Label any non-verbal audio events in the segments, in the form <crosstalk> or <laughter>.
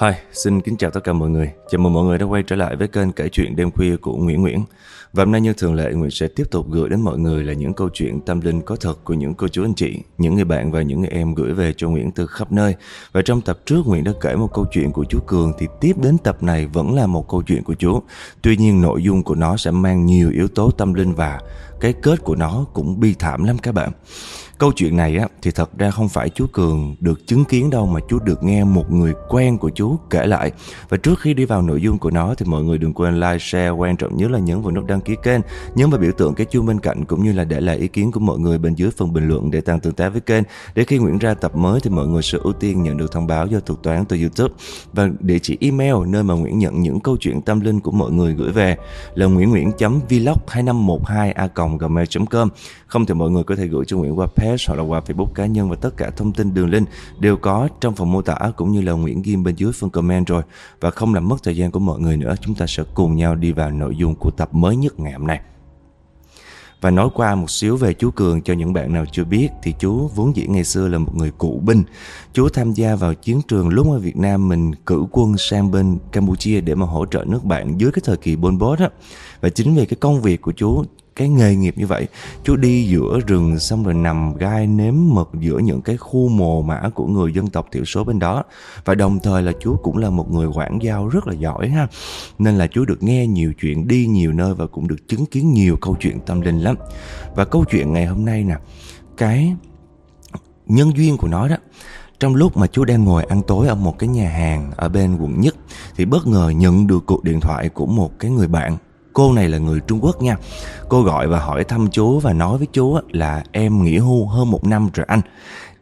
Hi, xin kính chào tất cả mọi người. Chào mừng mọi người đã quay trở lại với kênh kể chuyện đêm khuya của Nguyễn Nguyễn. Và hôm nay như thường lệ, Nguyễn sẽ tiếp tục gửi đến mọi người là những câu chuyện tâm linh có thật của những cô chú anh chị, những người bạn và những người em gửi về cho Nguyễn từ khắp nơi. Và trong tập trước Nguyễn đã kể một câu chuyện của chú Cường thì tiếp đến tập này vẫn là một câu chuyện của chú. Tuy nhiên nội dung của nó sẽ mang nhiều yếu tố tâm linh và cái kết của nó cũng bi thảm lắm các bạn. Câu chuyện này á thì thật ra không phải chú Cường được chứng kiến đâu mà chú được nghe một người quen của chú kể lại. Và trước khi đi vào nội dung của nó thì mọi người đừng quên like, share, quan trọng nhất là nhấn vào nút đăng ký kênh, nhấn vào biểu tượng cái chuông bên cạnh cũng như là để lại ý kiến của mọi người bên dưới phần bình luận để tăng tương tác với kênh. Để khi Nguyễn ra tập mới thì mọi người sẽ ưu tiên nhận được thông báo do thuật toán từ YouTube và địa chỉ email nơi mà Nguyễn nhận những câu chuyện tâm linh của mọi người gửi về là nguyễn.nguyễn.vlog2512a.gmail.com Không thì mọi người có thể gửi cho Nguyễn qua page Podcast hoặc là qua Facebook cá nhân và tất cả thông tin đường link đều có trong phần mô tả cũng như là Nguyễn Kim bên dưới phần comment rồi. Và không làm mất thời gian của mọi người nữa, chúng ta sẽ cùng nhau đi vào nội dung của tập mới nhất ngày hôm nay. Và nói qua một xíu về chú Cường cho những bạn nào chưa biết thì chú vốn dĩ ngày xưa là một người cụ binh. Chú tham gia vào chiến trường lúc ở Việt Nam mình cử quân sang bên Campuchia để mà hỗ trợ nước bạn dưới cái thời kỳ Pol Pot á. Và chính vì cái công việc của chú cái nghề nghiệp như vậy. Chú đi giữa rừng xong rồi nằm gai nếm mật giữa những cái khu mồ mã của người dân tộc thiểu số bên đó. Và đồng thời là chú cũng là một người quản giao rất là giỏi ha. Nên là chú được nghe nhiều chuyện, đi nhiều nơi và cũng được chứng kiến nhiều câu chuyện tâm linh lắm. Và câu chuyện ngày hôm nay nè, cái nhân duyên của nó đó, trong lúc mà chú đang ngồi ăn tối ở một cái nhà hàng ở bên quận nhất, thì bất ngờ nhận được cuộc điện thoại của một cái người bạn. Cô này là người Trung Quốc nha. Cô gọi và hỏi thăm chú và nói với chú là em nghỉ hưu hơn một năm rồi anh.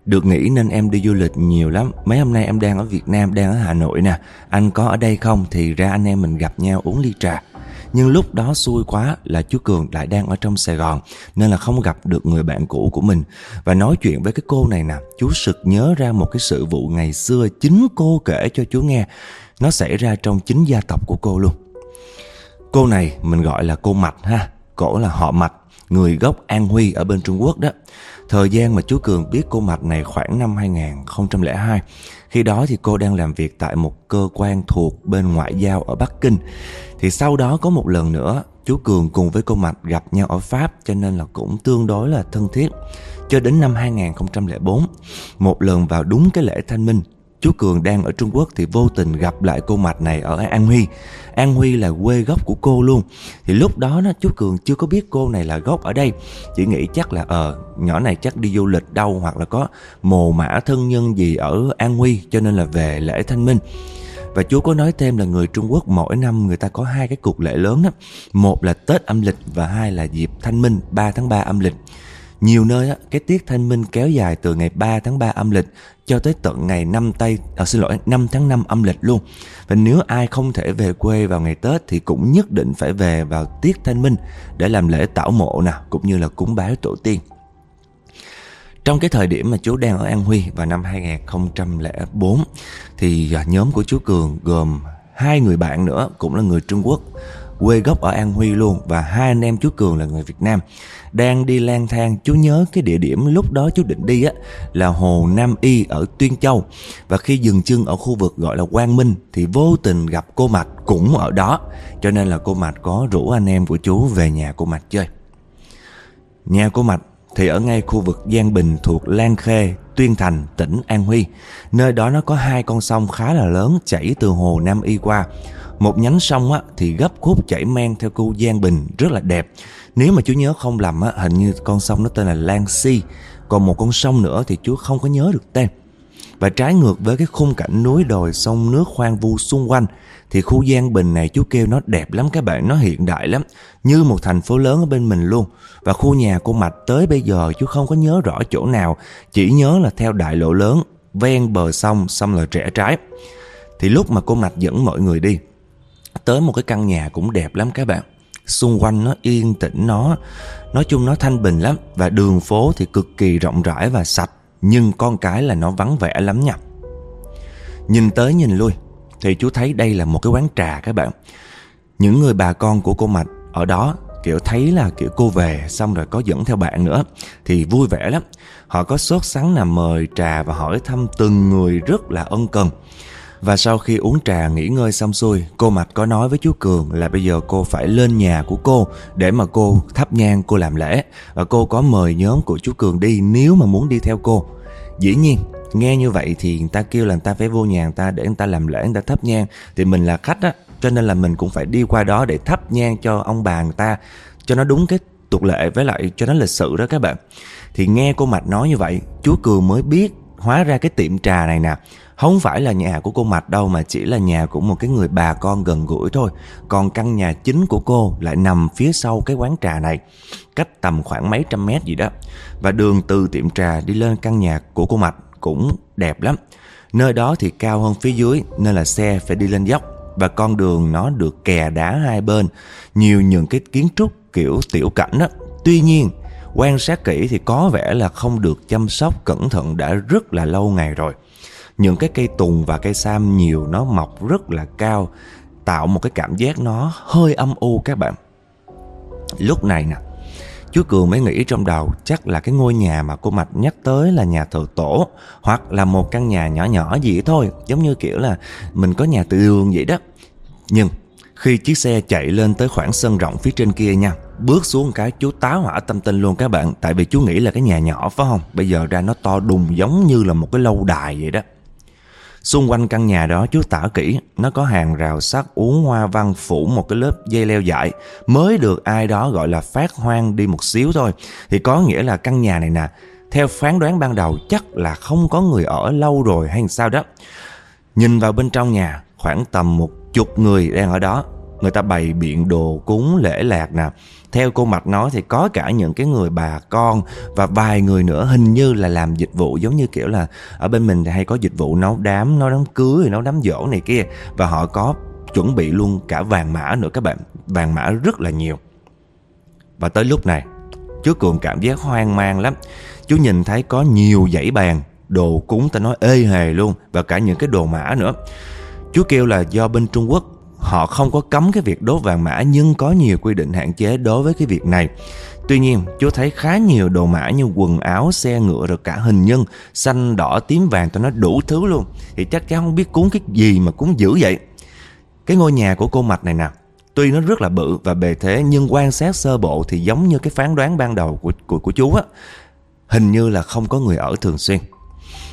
Được nghỉ nên em đi du lịch nhiều lắm. Mấy hôm nay em đang ở Việt Nam, đang ở Hà Nội nè. Anh có ở đây không? Thì ra anh em mình gặp nhau uống ly trà. Nhưng lúc đó xui quá là chú Cường lại đang ở trong Sài Gòn Nên là không gặp được người bạn cũ của mình. Và nói chuyện với cái cô này nè Chú sực nhớ ra một cái sự vụ ngày xưa Chính cô kể cho chú nghe. Nó xảy ra trong chính gia tộc của cô luôn. Cô này mình gọi là cô Mạch ha. Cổ là họ Mạch, Người gốc An Huy ở bên Trung Quốc đó. Thời gian mà chú Cường biết cô Mạch này khoảng năm 2002 Khi đó thì cô đang làm việc tại một cơ quan thuộc bên ngoại giao ở Bắc Kinh. Thì sau đó có một lần nữa, Chú Cường cùng với cô Mạch gặp nhau ở Pháp, Cho nên là cũng tương đối là thân thiết. Cho đến năm 2004 Một lần vào đúng cái lễ thanh minh Chú Cường đang ở Trung Quốc thì vô tình gặp lại cô Mạch này ở An Huy An Huy là quê gốc của cô luôn Thì lúc đó nó chú Cường chưa có biết cô này là gốc ở đây Chỉ nghĩ chắc là ờ nhỏ này chắc đi du lịch đâu, Hoặc là có mồ mã thân nhân gì ở An Huy, Cho nên là về lễ thanh minh và chú có nói thêm là người Trung Quốc mỗi năm người ta có hai cái cuộc lễ lớn đó. Một là Tết âm lịch và hai là dịp Thanh Minh 3 tháng 3 âm lịch. Nhiều nơi á, cái tiết thanh minh kéo dài từ ngày 3 tháng 3 âm lịch cho tới tận ngày 5 tây à, xin lỗi 5 tháng 5 âm lịch luôn. Và nếu ai không thể về quê vào ngày Tết thì cũng nhất định phải về vào tiết thanh minh để làm lễ tảo mộ nè, cũng như là cúng bái tổ tiên. Trong cái thời điểm mà chú đang ở An Huy vào năm 2004 thì à, nhóm của chú Cường gồm hai người bạn nữa cũng là người Trung Quốc quê gốc ở An Huy luôn và hai anh em chú Cường là người Việt Nam đang đi lang thang chú nhớ cái địa điểm lúc đó chú định đi á là hồ Nam Y ở Tuyên Châu và khi dừng chân ở khu vực gọi là Quang Minh thì vô tình gặp cô Mạch cũng ở đó cho nên là cô Mạch có rủ anh em của chú về nhà cô Mạch chơi nhà cô Mạch thì ở ngay khu vực Giang Bình thuộc Lan Khê, Tuyên Thành, tỉnh An Huy. Nơi đó nó có hai con sông khá là lớn chảy từ hồ Nam Y qua. Một nhánh sông á, thì gấp khúc chảy men theo khu Giang Bình rất là đẹp. Nếu mà chú nhớ không lầm á, hình như con sông nó tên là Lan Si. Còn một con sông nữa thì chú không có nhớ được tên. Và trái ngược với cái khung cảnh núi đồi sông nước khoan vu xung quanh thì khu Giang Bình này chú kêu nó đẹp lắm các bạn, nó hiện đại lắm, như một thành phố lớn ở bên mình luôn. Và khu nhà cô Mạch tới bây giờ chú không có nhớ rõ chỗ nào, chỉ nhớ là theo đại lộ lớn, ven bờ sông, xong là rẽ trái. Thì lúc mà cô Mạch dẫn mọi người đi, tới một cái căn nhà cũng đẹp lắm các bạn. Xung quanh nó yên tĩnh, nó, nói chung nó thanh bình lắm và đường phố thì cực kỳ rộng rãi và sạch, nhưng con cái là nó vắng vẻ lắm nha. Nhìn tới nhìn lui thì chú thấy đây là một cái quán trà các bạn. Những người bà con của cô mạch ở đó, kiểu thấy là kiểu cô về xong rồi có dẫn theo bạn nữa thì vui vẻ lắm. Họ có sốt sắng là mời trà và hỏi thăm từng người rất là ân cần. Và sau khi uống trà nghỉ ngơi xong xuôi, cô Mạch có nói với chú Cường là bây giờ cô phải lên nhà của cô để mà cô thắp nhang cô làm lễ. Và cô có mời nhóm của chú Cường đi nếu mà muốn đi theo cô. Dĩ nhiên, nghe như vậy thì người ta kêu là người ta phải vô nhà người ta để người ta làm lễ, người ta thắp nhang. Thì mình là khách á, cho nên là mình cũng phải đi qua đó để thắp nhang cho ông bà người ta cho nó đúng cái tục lệ với lại cho nó lịch sự đó các bạn. Thì nghe cô Mạch nói như vậy, chú Cường mới biết hóa ra cái tiệm trà này nè không phải là nhà của cô Mạch đâu mà chỉ là nhà của một cái người bà con gần gũi thôi. Còn căn nhà chính của cô lại nằm phía sau cái quán trà này, cách tầm khoảng mấy trăm mét gì đó. Và đường từ tiệm trà đi lên căn nhà của cô Mạch cũng đẹp lắm. Nơi đó thì cao hơn phía dưới nên là xe phải đi lên dốc và con đường nó được kè đá hai bên, nhiều những cái kiến trúc kiểu tiểu cảnh đó. Tuy nhiên, quan sát kỹ thì có vẻ là không được chăm sóc cẩn thận đã rất là lâu ngày rồi. Những cái cây tùng và cây sam nhiều nó mọc rất là cao, tạo một cái cảm giác nó hơi âm u các bạn. Lúc này nè chú cường mới nghĩ trong đầu chắc là cái ngôi nhà mà cô mạch nhắc tới là nhà thờ tổ, hoặc là một căn nhà nhỏ nhỏ gì thôi, giống như kiểu là mình có nhà từ đường vậy đó. Nhưng khi chiếc xe chạy lên tới khoảng sân rộng phía trên kia nha Bước xuống cái chú tá hỏa tâm tinh luôn các bạn Tại vì chú nghĩ là cái nhà nhỏ phải không Bây giờ ra nó to đùng giống như là một cái lâu đài vậy đó Xung quanh căn nhà đó chú tả kỹ, nó có hàng rào sắt uống hoa văn phủ một cái lớp dây leo dại, mới được ai đó gọi là phát hoang đi một xíu thôi. Thì có nghĩa là căn nhà này nè, theo phán đoán ban đầu chắc là không có người ở lâu rồi hay sao đó. Nhìn vào bên trong nhà, khoảng tầm một chục người đang ở đó. Người ta bày biện đồ cúng lễ lạc nè, theo cô Mạch nói thì có cả những cái người bà con và vài người nữa hình như là làm dịch vụ giống như kiểu là ở bên mình thì hay có dịch vụ nấu đám, nấu đám cưới, nấu đám dỗ này kia và họ có chuẩn bị luôn cả vàng mã nữa các bạn, vàng mã rất là nhiều. Và tới lúc này, chú Cường cảm giác hoang mang lắm. Chú nhìn thấy có nhiều dãy bàn, đồ cúng ta nói ê hề luôn và cả những cái đồ mã nữa. Chú kêu là do bên Trung Quốc Họ không có cấm cái việc đốt vàng mã nhưng có nhiều quy định hạn chế đối với cái việc này. Tuy nhiên, chú thấy khá nhiều đồ mã như quần áo, xe ngựa rồi cả hình nhân, xanh, đỏ, tím, vàng tụi nó đủ thứ luôn. Thì chắc chắn không biết cúng cái gì mà cúng dữ vậy. Cái ngôi nhà của cô Mạch này nè, tuy nó rất là bự và bề thế nhưng quan sát sơ bộ thì giống như cái phán đoán ban đầu của của, của chú á. Hình như là không có người ở thường xuyên.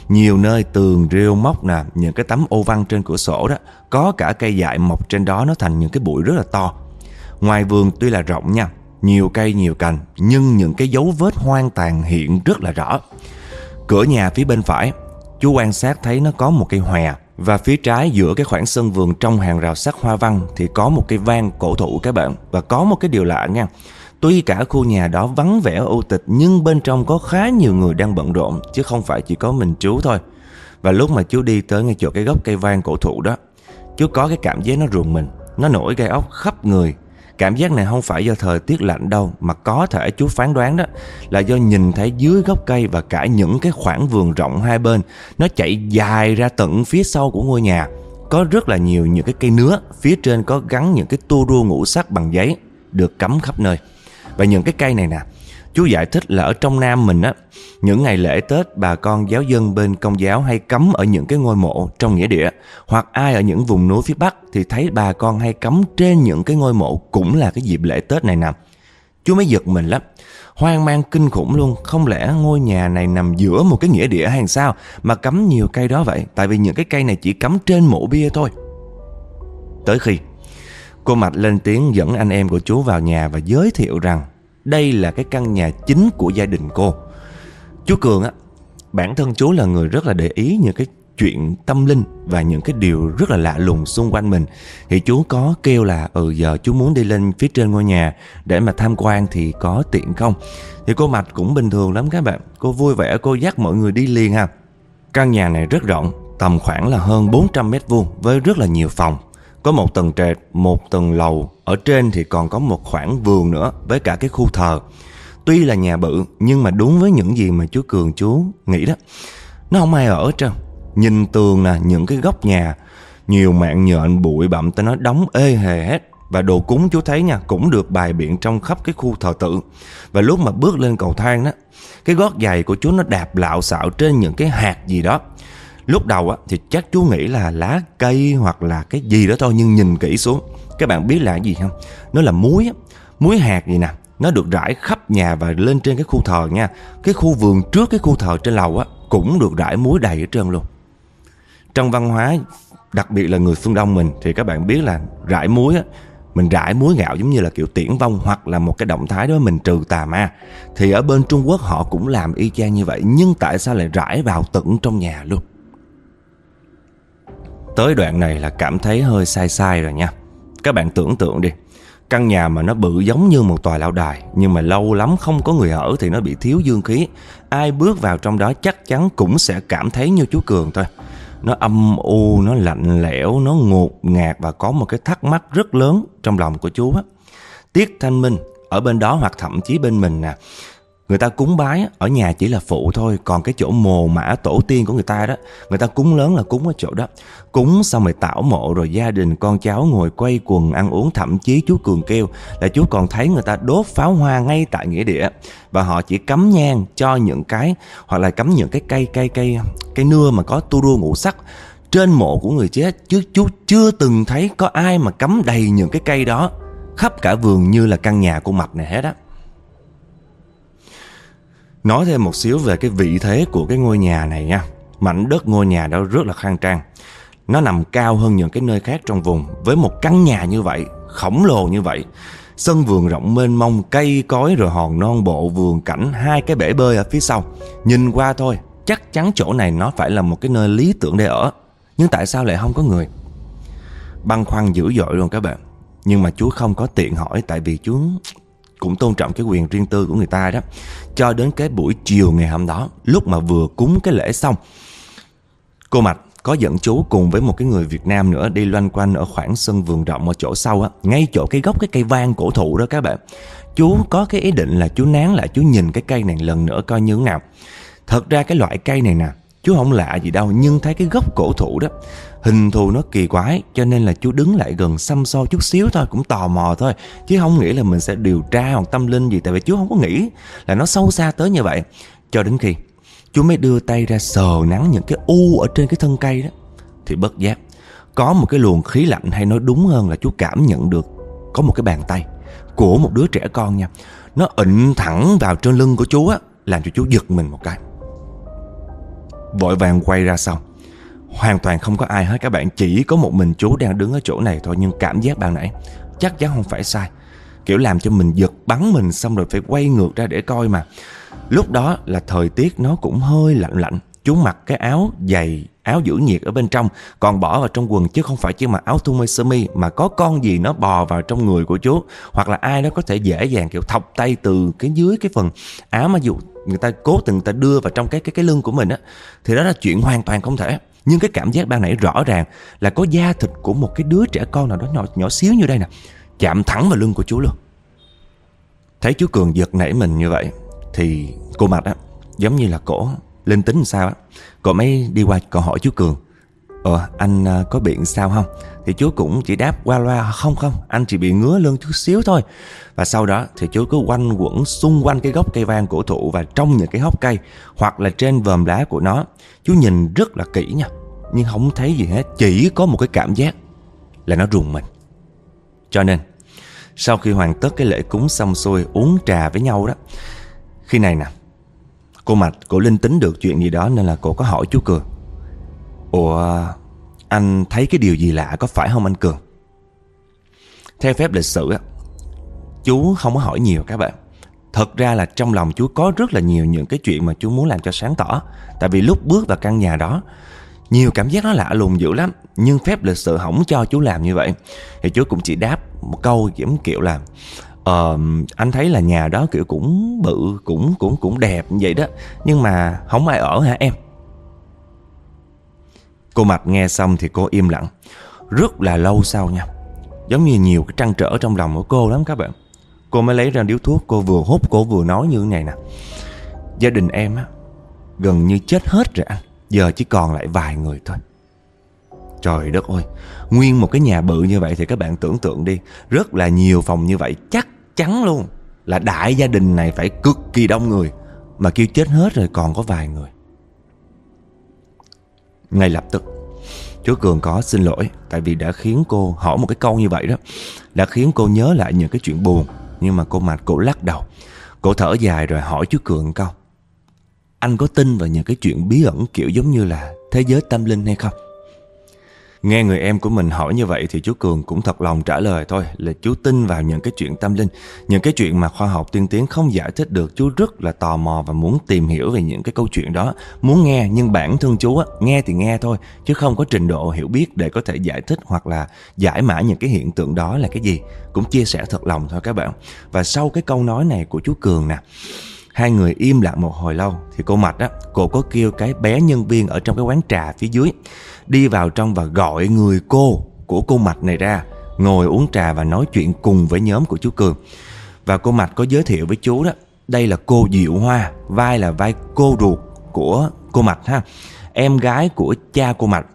Nhiều nơi tường rêu móc nè, những cái tấm ô văn trên cửa sổ đó, có cả cây dại mọc trên đó nó thành những cái bụi rất là to. Ngoài vườn tuy là rộng nha, nhiều cây nhiều cành, nhưng những cái dấu vết hoang tàn hiện rất là rõ. Cửa nhà phía bên phải, chú quan sát thấy nó có một cây hòe và phía trái giữa cái khoảng sân vườn trong hàng rào sắt hoa văn thì có một cây vang cổ thụ các bạn và có một cái điều lạ nha Tuy cả khu nhà đó vắng vẻ u tịch nhưng bên trong có khá nhiều người đang bận rộn chứ không phải chỉ có mình chú thôi. Và lúc mà chú đi tới ngay chỗ cái gốc cây vang cổ thụ đó, chú có cái cảm giác nó ruồng mình, nó nổi gai ốc khắp người. Cảm giác này không phải do thời tiết lạnh đâu mà có thể chú phán đoán đó là do nhìn thấy dưới gốc cây và cả những cái khoảng vườn rộng hai bên nó chạy dài ra tận phía sau của ngôi nhà. Có rất là nhiều những cái cây nứa, phía trên có gắn những cái tua rua ngũ sắc bằng giấy được cắm khắp nơi. Và những cái cây này nè. Chú giải thích là ở trong Nam mình á, Những ngày lễ Tết, bà con giáo dân bên công giáo hay cấm ở những cái ngôi mộ trong nghĩa địa, Hoặc ai ở những vùng núi phía Bắc thì thấy bà con hay cấm trên những cái ngôi mộ cũng là cái dịp lễ Tết này nè. Chú mới giật mình lắm. Hoang mang kinh khủng luôn. Không lẽ ngôi nhà này nằm giữa một cái nghĩa địa hay sao Mà cấm nhiều cây đó vậy? Tại vì những cái cây này chỉ cấm trên mộ bia thôi. Tới khi Cô Mạch lên tiếng dẫn anh em của chú vào nhà và giới thiệu rằng đây là cái căn nhà chính của gia đình cô. Chú Cường á, bản thân chú là người rất là để ý những cái chuyện tâm linh và những cái điều rất là lạ lùng xung quanh mình. Thì chú có kêu là ừ giờ chú muốn đi lên phía trên ngôi nhà để mà tham quan thì có tiện không? Thì cô mạch cũng bình thường lắm các bạn. Cô vui vẻ cô dắt mọi người đi liền ha. Căn nhà này rất rộng tầm khoảng là hơn 400 mét vuông với rất là nhiều phòng có một tầng trệt, một tầng lầu, ở trên thì còn có một khoảng vườn nữa với cả cái khu thờ. Tuy là nhà bự nhưng mà đúng với những gì mà chú Cường chú nghĩ đó. Nó không ai ở trơn. Nhìn tường nè, những cái góc nhà, nhiều mạng nhện bụi bặm tới nó đóng ê hề hết. Và đồ cúng chú thấy nha cũng được bài biện trong khắp cái khu thờ tự. Và lúc mà bước lên cầu thang đó, cái gót giày của chú nó đạp lạo xạo trên những cái hạt gì đó Lúc đầu á, thì chắc chú nghĩ là lá cây hoặc là cái gì đó thôi Nhưng nhìn kỹ xuống Các bạn biết là cái gì không? Nó là muối á, muối hạt gì nè Nó được rải khắp nhà và lên trên cái khu thờ nha. Cái khu vườn trước cái khu thờ trên lầu á Cũng được rải muối đầy ở trơn luôn. Trong văn hóa đặc biệt là người phương Đông mình Thì các bạn biết là rải muối á mình rải muối gạo giống như là kiểu tiễn vong hoặc là một cái động thái đó mình trừ tà ma. Thì ở bên Trung Quốc họ cũng làm y chang như vậy nhưng tại sao lại rải vào tận trong nhà luôn? Tới đoạn này là cảm thấy hơi sai sai rồi nha. Các bạn tưởng tượng đi Căn nhà mà nó bự giống như một tòa lão đài Nhưng mà lâu lắm không có người ở thì nó bị thiếu dương khí. Ai bước vào trong đó chắc chắn cũng sẽ cảm thấy như chú Cường thôi. Nó âm u, nó lạnh lẽo, nó ngột ngạt Và có một cái thắc mắc rất lớn trong lòng của chú á. Tiết Thanh Minh ở bên đó hoặc thậm chí bên mình nè Người ta cúng bái ở nhà chỉ là phụ thôi, Còn cái chỗ mồ mã tổ tiên của người ta đó, Người ta cúng lớn là cúng ở chỗ đó. Cúng xong rồi tảo mộ Rồi gia đình, con cháu ngồi quay quần, ăn uống Thậm chí chú Cường kêu Là chú còn thấy người ta đốt pháo hoa ngay tại nghĩa địa. Và họ chỉ cắm nhang cho những cái, Hoặc là cắm những cái cây cây cây cây nưa mà có tu rua ngũ sắc Trên mộ của người chết. Chứ chú chưa từng thấy có ai mà cắm đầy những cái cây đó Khắp cả vườn như là căn nhà của mạch này hết á. Nói thêm một xíu về cái vị thế của cái ngôi nhà này nha. Mảnh đất ngôi nhà đó rất là khang trang. Nó nằm cao hơn những cái nơi khác trong vùng với một căn nhà như vậy, khổng lồ như vậy. Sân vườn rộng mênh mông, cây cối rồi hòn non bộ vườn cảnh, hai cái bể bơi ở phía sau. Nhìn qua thôi, chắc chắn chỗ này nó phải là một cái nơi lý tưởng để ở. Nhưng tại sao lại không có người? Băn khoăn dữ dội luôn các bạn. Nhưng mà chú không có tiện hỏi tại vì chú cũng tôn trọng cái quyền riêng tư của người ta đó. Cho đến cái buổi chiều ngày hôm đó, lúc mà vừa cúng cái lễ xong, cô Mạch có dẫn chú cùng với một cái người Việt Nam nữa đi loanh quanh ở khoảng sân vườn rộng ở chỗ sau á, ngay chỗ cái gốc cái cây vang cổ thụ đó các bạn. Chú có cái ý định là chú nán lại chú nhìn cái cây này lần nữa coi như thế nào. Thật ra cái loại cây này nè, chú không lạ gì đâu, nhưng thấy cái gốc cổ thụ đó, Hình thù nó kỳ quái, cho nên là chú đứng lại gần xăm so chút xíu thôi, Cũng tò mò thôi, Chứ không nghĩ là mình sẽ điều tra hoặc tâm linh gì, Tại vì chú không có nghĩ là nó sâu xa tới như vậy. Cho đến khi chú mới đưa tay ra sờ nắng những cái u ở trên cái thân cây đó, Thì bất giác, Có một cái luồng khí lạnh, hay nói đúng hơn là chú cảm nhận được, Có một cái bàn tay của một đứa trẻ con nha, Nó ịnh thẳng vào trên lưng của chú á, Làm cho chú giật mình một cái. Vội vàng quay ra sau. Hoàn toàn không có ai hết các bạn, Chỉ có một mình chú đang đứng ở chỗ này thôi, Nhưng cảm giác bạn nãy chắc chắn không phải sai. Kiểu làm cho mình giật bắn mình, Xong rồi phải quay ngược ra để coi mà. Lúc đó là thời tiết nó cũng hơi lạnh lạnh, Chú mặc cái áo dày Áo giữ nhiệt ở bên trong Còn bỏ vào trong quần chứ không phải chỉ mặc áo thun hay sơ mi Mà có con gì nó bò vào trong người của chú Hoặc là ai đó có thể dễ dàng kiểu thọc tay từ cái dưới cái phần áo mà dù người ta cố tình người ta đưa vào trong cái cái cái lưng của mình á Thì đó là chuyện hoàn toàn không thể. Nhưng cái cảm giác ban nãy rõ ràng là có da thịt của một cái đứa trẻ con nào đó nhỏ, nhỏ xíu như đây nè Chạm thẳng vào lưng của chú luôn. Thấy chú Cường giật nảy mình như vậy Thì cô mặt á Giống như là cổ linh tính sao á? Cậu mới đi qua, cậu hỏi chú Cường. Ờ anh à, có biện sao không? Thì chú cũng chỉ đáp qua loa, Không không. Anh chỉ bị ngứa lưng chút xíu thôi. Và sau đó thì chú cứ quanh quẩn Xung quanh cái gốc cây vang cổ thụ Và trong những cái hốc cây, Hoặc là trên vòm lá của nó. Chú nhìn rất là kỹ nha. Nhưng không thấy gì hết, Chỉ có một cái cảm giác Là nó rùng mình. Cho nên, Sau khi hoàn tất cái lễ cúng xong xuôi, Uống trà với nhau đó, Khi này nè Cô Mạch, cô linh tính được chuyện gì đó Nên là cô có hỏi chú Cường. Ủa, Anh thấy cái điều gì lạ có phải không anh Cường? Theo phép lịch sử á, Chú không có hỏi nhiều các bạn. Thật ra là trong lòng chú có rất là nhiều những cái chuyện mà chú muốn làm cho sáng tỏ. Tại vì lúc bước vào căn nhà đó, Nhiều cảm giác nó lạ lùng dữ lắm. Nhưng phép lịch sự không cho chú làm như vậy. Thì chú cũng chỉ đáp một câu giống kiểu là Ờ, anh thấy là nhà đó kiểu cũng bự, cũng cũng cũng đẹp vậy đó. Nhưng mà không ai ở hả em? Cô Mạch nghe xong thì cô im lặng. Rất là lâu sau nha. Giống như nhiều cái trăn trở trong lòng của cô lắm các bạn. Cô mới lấy ra điếu thuốc Cô vừa hút cô vừa nói như thế này nè. Gia đình em á Gần như chết hết rồi anh. Giờ chỉ còn lại vài người thôi. Trời đất ơi Nguyên một cái nhà bự như vậy thì các bạn tưởng tượng đi, Rất là nhiều phòng như vậy, Chắc chắn luôn Là đại gia đình này phải cực kỳ đông người, Mà kêu chết hết rồi còn có vài người Ngay lập tức Chú Cường có xin lỗi, Tại vì đã khiến cô hỏi một cái câu như vậy đó, Đã khiến cô nhớ lại những cái chuyện buồn, Nhưng mà cô Mạch cô lắc đầu Cô thở dài rồi hỏi chú Cường câu, Anh có tin vào những cái chuyện bí ẩn kiểu giống như là thế giới tâm linh hay không? Nghe người em của mình hỏi như vậy thì chú Cường cũng thật lòng trả lời thôi là chú tin vào những cái chuyện tâm linh, những cái chuyện mà khoa học tiên tiến không giải thích được. Chú rất là tò mò và muốn tìm hiểu về những cái câu chuyện đó, muốn nghe nhưng bản thân chú á, nghe thì nghe thôi chứ không có trình độ hiểu biết để có thể giải thích hoặc là giải mã những cái hiện tượng đó là cái gì. Cũng chia sẻ thật lòng thôi các bạn. Và sau cái câu nói này của chú Cường nè, Hai người im lặng một hồi lâu Thì cô Mạch á Cô có kêu cái bé nhân viên ở trong cái quán trà phía dưới Đi vào trong và gọi người cô, Của cô Mạch này ra, Ngồi uống trà và nói chuyện cùng với nhóm của chú Cường. Và cô Mạch có giới thiệu với chú đó, Đây là cô Diệu Hoa, Vai là vai cô ruột của cô Mạch ha, Em gái của cha cô Mạch.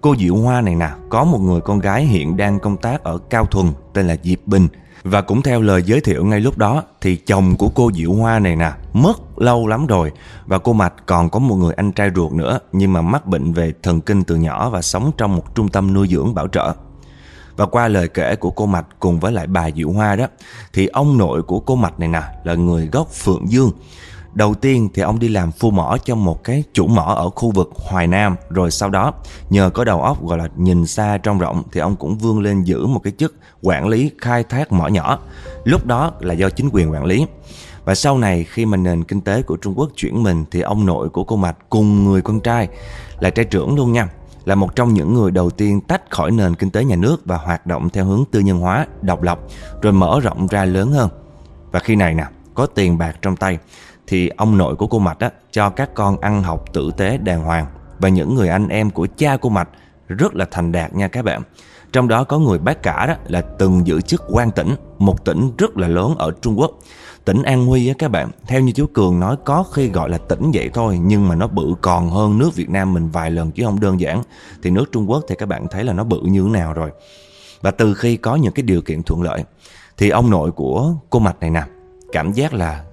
Cô Diệu Hoa này nè, Có một người con gái hiện đang công tác ở Cao Thuần, Tên là Diệp Bình. Và cũng theo lời giới thiệu ngay lúc đó, thì chồng của cô Diệu Hoa này nè, mất lâu lắm rồi. Và cô Mạch còn có một người anh trai ruột nữa, nhưng mà mắc bệnh về thần kinh từ nhỏ và sống trong một trung tâm nuôi dưỡng bảo trợ. Và qua lời kể của cô Mạch cùng với lại bà Diệu Hoa đó, thì ông nội của cô Mạch này nè, là người gốc Phượng Dương. Đầu tiên thì ông đi làm phu mỏ cho một cái chủ mỏ ở khu vực Hoài Nam, Rồi sau đó, nhờ có đầu óc gọi là nhìn xa trong rộng, Thì ông cũng vươn lên giữ một cái chức quản lý khai thác mỏ nhỏ. Lúc đó là do chính quyền quản lý và sau này khi mà nền kinh tế của Trung Quốc chuyển mình thì ông nội của cô Mạch cùng người con trai là trai trưởng luôn nha là một trong những người đầu tiên tách khỏi nền kinh tế nhà nước và hoạt động theo hướng tư nhân hóa, độc lập rồi mở rộng ra lớn hơn. Và khi này nè, có tiền bạc trong tay thì ông nội của cô Mạch á, cho các con ăn học tử tế đàng hoàng và những người anh em của cha cô Mạch rất là thành đạt nha các bạn. Trong đó có người bác cả đó là từng giữ chức quan tỉnh, một tỉnh rất là lớn ở Trung Quốc. Tỉnh An Huy á các bạn, theo như chú Cường nói có khi gọi là tỉnh vậy thôi nhưng mà nó bự còn hơn nước Việt Nam mình vài lần chứ không đơn giản. Thì nước Trung Quốc thì các bạn thấy là nó bự như thế nào rồi. Và từ khi có những cái điều kiện thuận lợi thì ông nội của cô Mạch này nè cảm giác là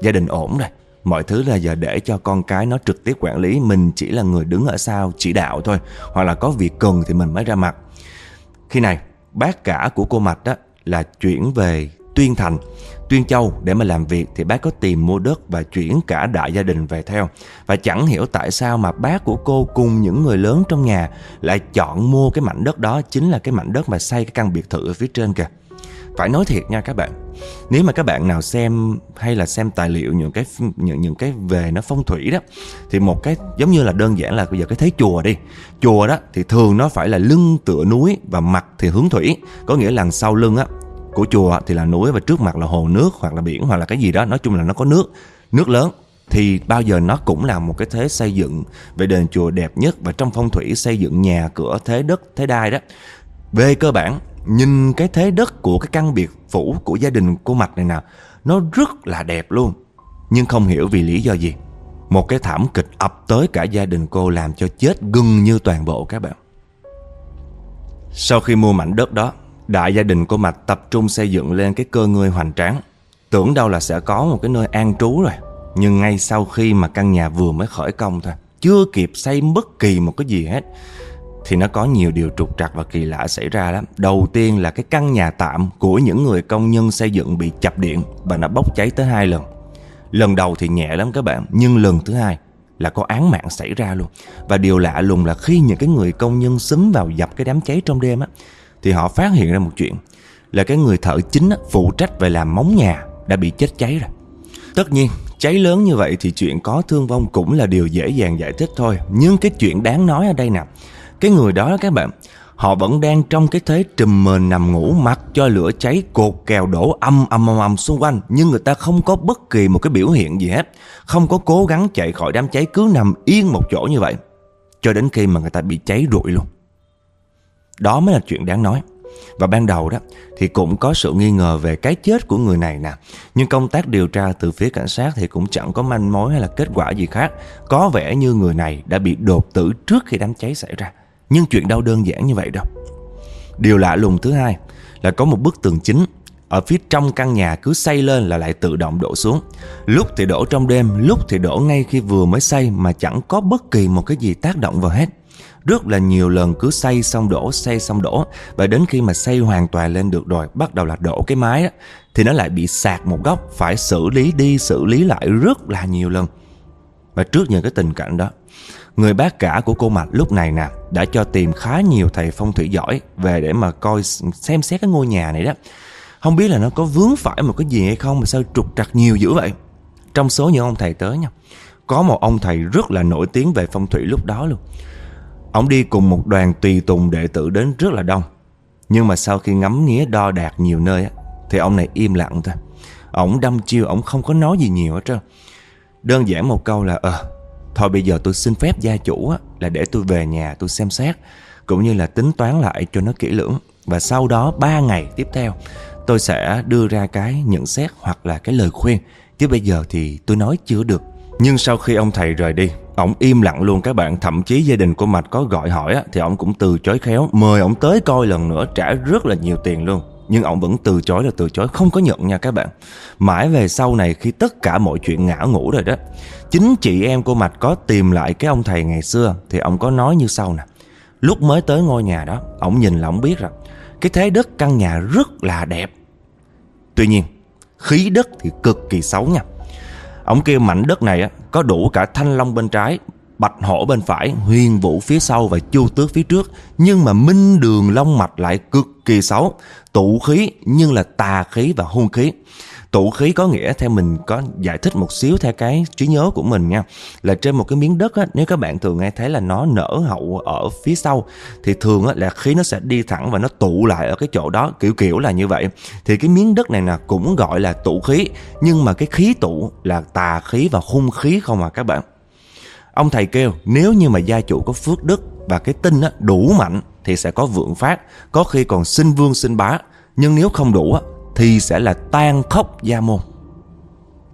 gia đình ổn rồi mọi thứ là giờ để cho con cái nó trực tiếp quản lý mình chỉ là người đứng ở sau chỉ đạo thôi hoặc là có việc cần thì mình mới ra mặt khi này bác cả của cô mạch đó là chuyển về tuyên thành tuyên châu để mà làm việc thì bác có tìm mua đất và chuyển cả đại gia đình về theo. Và chẳng hiểu tại sao mà bác của cô cùng những người lớn trong nhà lại chọn mua cái mảnh đất đó, chính là cái mảnh đất mà xây cái căn biệt thự ở phía trên kìa. Phải nói thiệt nha các bạn, nếu mà các bạn nào xem hay là xem tài liệu những cái những những cái về nó phong thủy đó, thì một cái giống như là đơn giản là bây giờ cái thấy chùa đi. Chùa đó thì thường nó phải là lưng tựa núi và mặt thì hướng thủy, có nghĩa là sau lưng á của chùa thì là núi và trước mặt là hồ nước hoặc là biển hoặc là cái gì đó. Nói chung là nó có nước nước lớn. Thì bao giờ nó cũng là một cái thế xây dựng về đền chùa đẹp nhất và trong phong thủy xây dựng nhà cửa thế đất, thế đai đó. Về cơ bản, Nhìn cái thế đất của cái căn biệt phủ của gia đình cô Mạch này nào Nó rất là đẹp luôn. Nhưng không hiểu vì lý do gì. Một cái thảm kịch ập tới cả gia đình cô làm cho chết gần như toàn bộ các bạn. Sau khi mua mảnh đất đó Đại gia đình của Mạch tập trung xây dựng lên cái cơ ngơi hoành tráng Tưởng đâu là sẽ có một cái nơi an trú rồi Nhưng ngay sau khi mà căn nhà vừa mới khởi công thôi Chưa kịp xây bất kỳ một cái gì hết thì nó có nhiều điều trục trặc và kỳ lạ xảy ra lắm. Đầu tiên là cái căn nhà tạm của những người công nhân xây dựng bị chập điện và nó bốc cháy tới hai lần. Lần đầu thì nhẹ lắm các bạn, nhưng lần thứ hai là có án mạng xảy ra luôn. Và điều lạ lùng là khi những cái người công nhân xúm vào dập cái đám cháy trong đêm á, thì họ phát hiện ra một chuyện là cái người thợ chính phụ trách về làm móng nhà đã bị chết cháy rồi. Tất nhiên, cháy lớn như vậy thì chuyện có thương vong cũng là điều dễ dàng giải thích thôi. Nhưng cái chuyện đáng nói ở đây nè, cái người đó các bạn Họ vẫn đang trong cái thế trùm mền nằm ngủ mặc cho lửa cháy cột kèo đổ âm âm âm âm xung quanh Nhưng người ta không có bất kỳ một cái biểu hiện gì hết Không có cố gắng chạy khỏi đám cháy cứ nằm yên một chỗ như vậy Cho đến khi mà người ta bị cháy rụi luôn đó mới là chuyện đáng nói. Và ban đầu đó thì cũng có sự nghi ngờ về cái chết của người này nè. Nhưng công tác điều tra từ phía cảnh sát thì cũng chẳng có manh mối hay là kết quả gì khác. Có vẻ như người này đã bị đột tử trước khi đám cháy xảy ra. Nhưng chuyện đâu đơn giản như vậy đâu. Điều lạ lùng thứ hai là có một bức tường chính ở phía trong căn nhà cứ xây lên là lại tự động đổ xuống. Lúc thì đổ trong đêm, lúc thì đổ ngay khi vừa mới xây mà chẳng có bất kỳ một cái gì tác động vào hết. Rất là nhiều lần cứ xây xong đổ, xây xong đổ. Và đến khi mà xây hoàn toàn lên được rồi Bắt đầu là đổ cái mái á, Thì nó lại bị sạc một góc. Phải xử lý đi xử lý lại rất là nhiều lần. Và trước những cái tình cảnh đó Người bác cả của cô Mạch lúc này nè Đã cho tìm khá nhiều thầy phong thủy giỏi Về để mà coi xem xét cái ngôi nhà này đó. Không biết là nó có vướng phải một cái gì hay không Mà sao trục trặc nhiều dữ vậy? Trong số những ông thầy tới nha Có một ông thầy rất là nổi tiếng về phong thủy lúc đó luôn. Ông đi cùng một đoàn tùy tùng đệ tử đến rất là đông. Nhưng mà sau khi ngắm nghía đo đạc nhiều nơi á, Thì ông này im lặng thôi. Ông đâm chiêu, ông không có nói gì nhiều hết trơn. Đơn giản một câu là Ờ, thôi bây giờ tôi xin phép gia chủ á, là để tôi về nhà tôi xem xét Cũng như là tính toán lại cho nó kỹ lưỡng. Và sau đó 3 ngày tiếp theo Tôi sẽ đưa ra cái nhận xét hoặc là cái lời khuyên. Chứ bây giờ thì tôi nói chưa được. Nhưng sau khi ông thầy rời đi ổng im lặng luôn các bạn. Thậm chí gia đình của Mạch có gọi hỏi á, Thì ổng cũng từ chối khéo. Mời ổng tới coi lần nữa trả rất là nhiều tiền luôn. Nhưng ổng vẫn từ chối là từ chối Không có nhận nha các bạn. Mãi về sau này khi tất cả mọi chuyện ngã ngủ rồi đó Chính chị em của Mạch có tìm lại cái ông thầy ngày xưa Thì ông có nói như sau nè. Lúc mới tới ngôi nhà đó ổng nhìn là ổng biết rồi Cái thế đất căn nhà rất là đẹp. Tuy nhiên Khí đất thì cực kỳ xấu nha. Ông kêu mảnh đất này có đủ cả thanh long bên trái, bạch hổ bên phải, huyền vũ phía sau và chu tước phía trước. Nhưng mà minh đường long mạch lại cực kỳ xấu, tụ khí nhưng là tà khí và hung khí. Tụ khí có nghĩa theo mình có giải thích một xíu theo cái trí nhớ của mình nha Là trên một cái miếng đất á, nếu các bạn thường nghe thấy là nó nở hậu ở phía sau Thì thường á, là khí nó sẽ đi thẳng và nó tụ lại ở cái chỗ đó kiểu kiểu là như vậy. Thì cái miếng đất này nè cũng gọi là tụ khí Nhưng mà cái khí tụ là tà khí và hung khí không à các bạn. Ông thầy kêu nếu như mà gia chủ có phước đức và cái tinh á, đủ mạnh thì sẽ có vượng phát Có khi còn sinh vương sinh bá Nhưng nếu không đủ thì sẽ là tan khóc gia môn.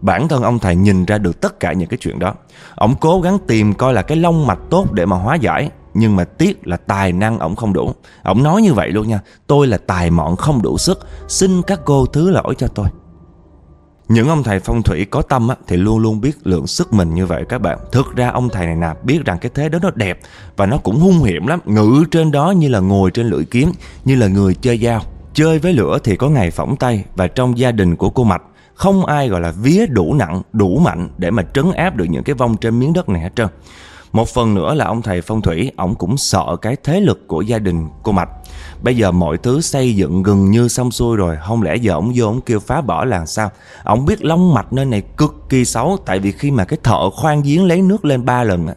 Bản thân ông thầy nhìn ra được tất cả những cái chuyện đó. Ông cố gắng tìm coi là cái lông mạch tốt để mà hóa giải. Nhưng mà tiếc là tài năng ông không đủ. Ông nói như vậy luôn nha. Tôi là tài mọn không đủ sức. Xin các cô thứ lỗi cho tôi. Những ông thầy phong thủy có tâm á, thì luôn luôn biết lượng sức mình như vậy các bạn. Thực ra ông thầy này nè biết rằng cái thế đó nó đẹp và nó cũng hung hiểm lắm. Ngự trên đó như là ngồi trên lưỡi kiếm, như là người chơi dao. Chơi với lửa thì có ngày phỏng tay và trong gia đình của cô Mạch không ai gọi là vía đủ nặng, đủ mạnh để mà trấn áp được những cái vong trên miếng đất này hết trơn. Một phần nữa là ông thầy phong thủy, ổng cũng sợ cái thế lực của gia đình cô Mạch. Bây giờ mọi thứ xây dựng gần như xong xuôi rồi, không lẽ giờ ổng vô ổng kêu phá bỏ là sao? ổng biết long mạch nơi này cực kỳ xấu, tại vì khi mà cái thợ khoan giếng lấy nước lên ba lần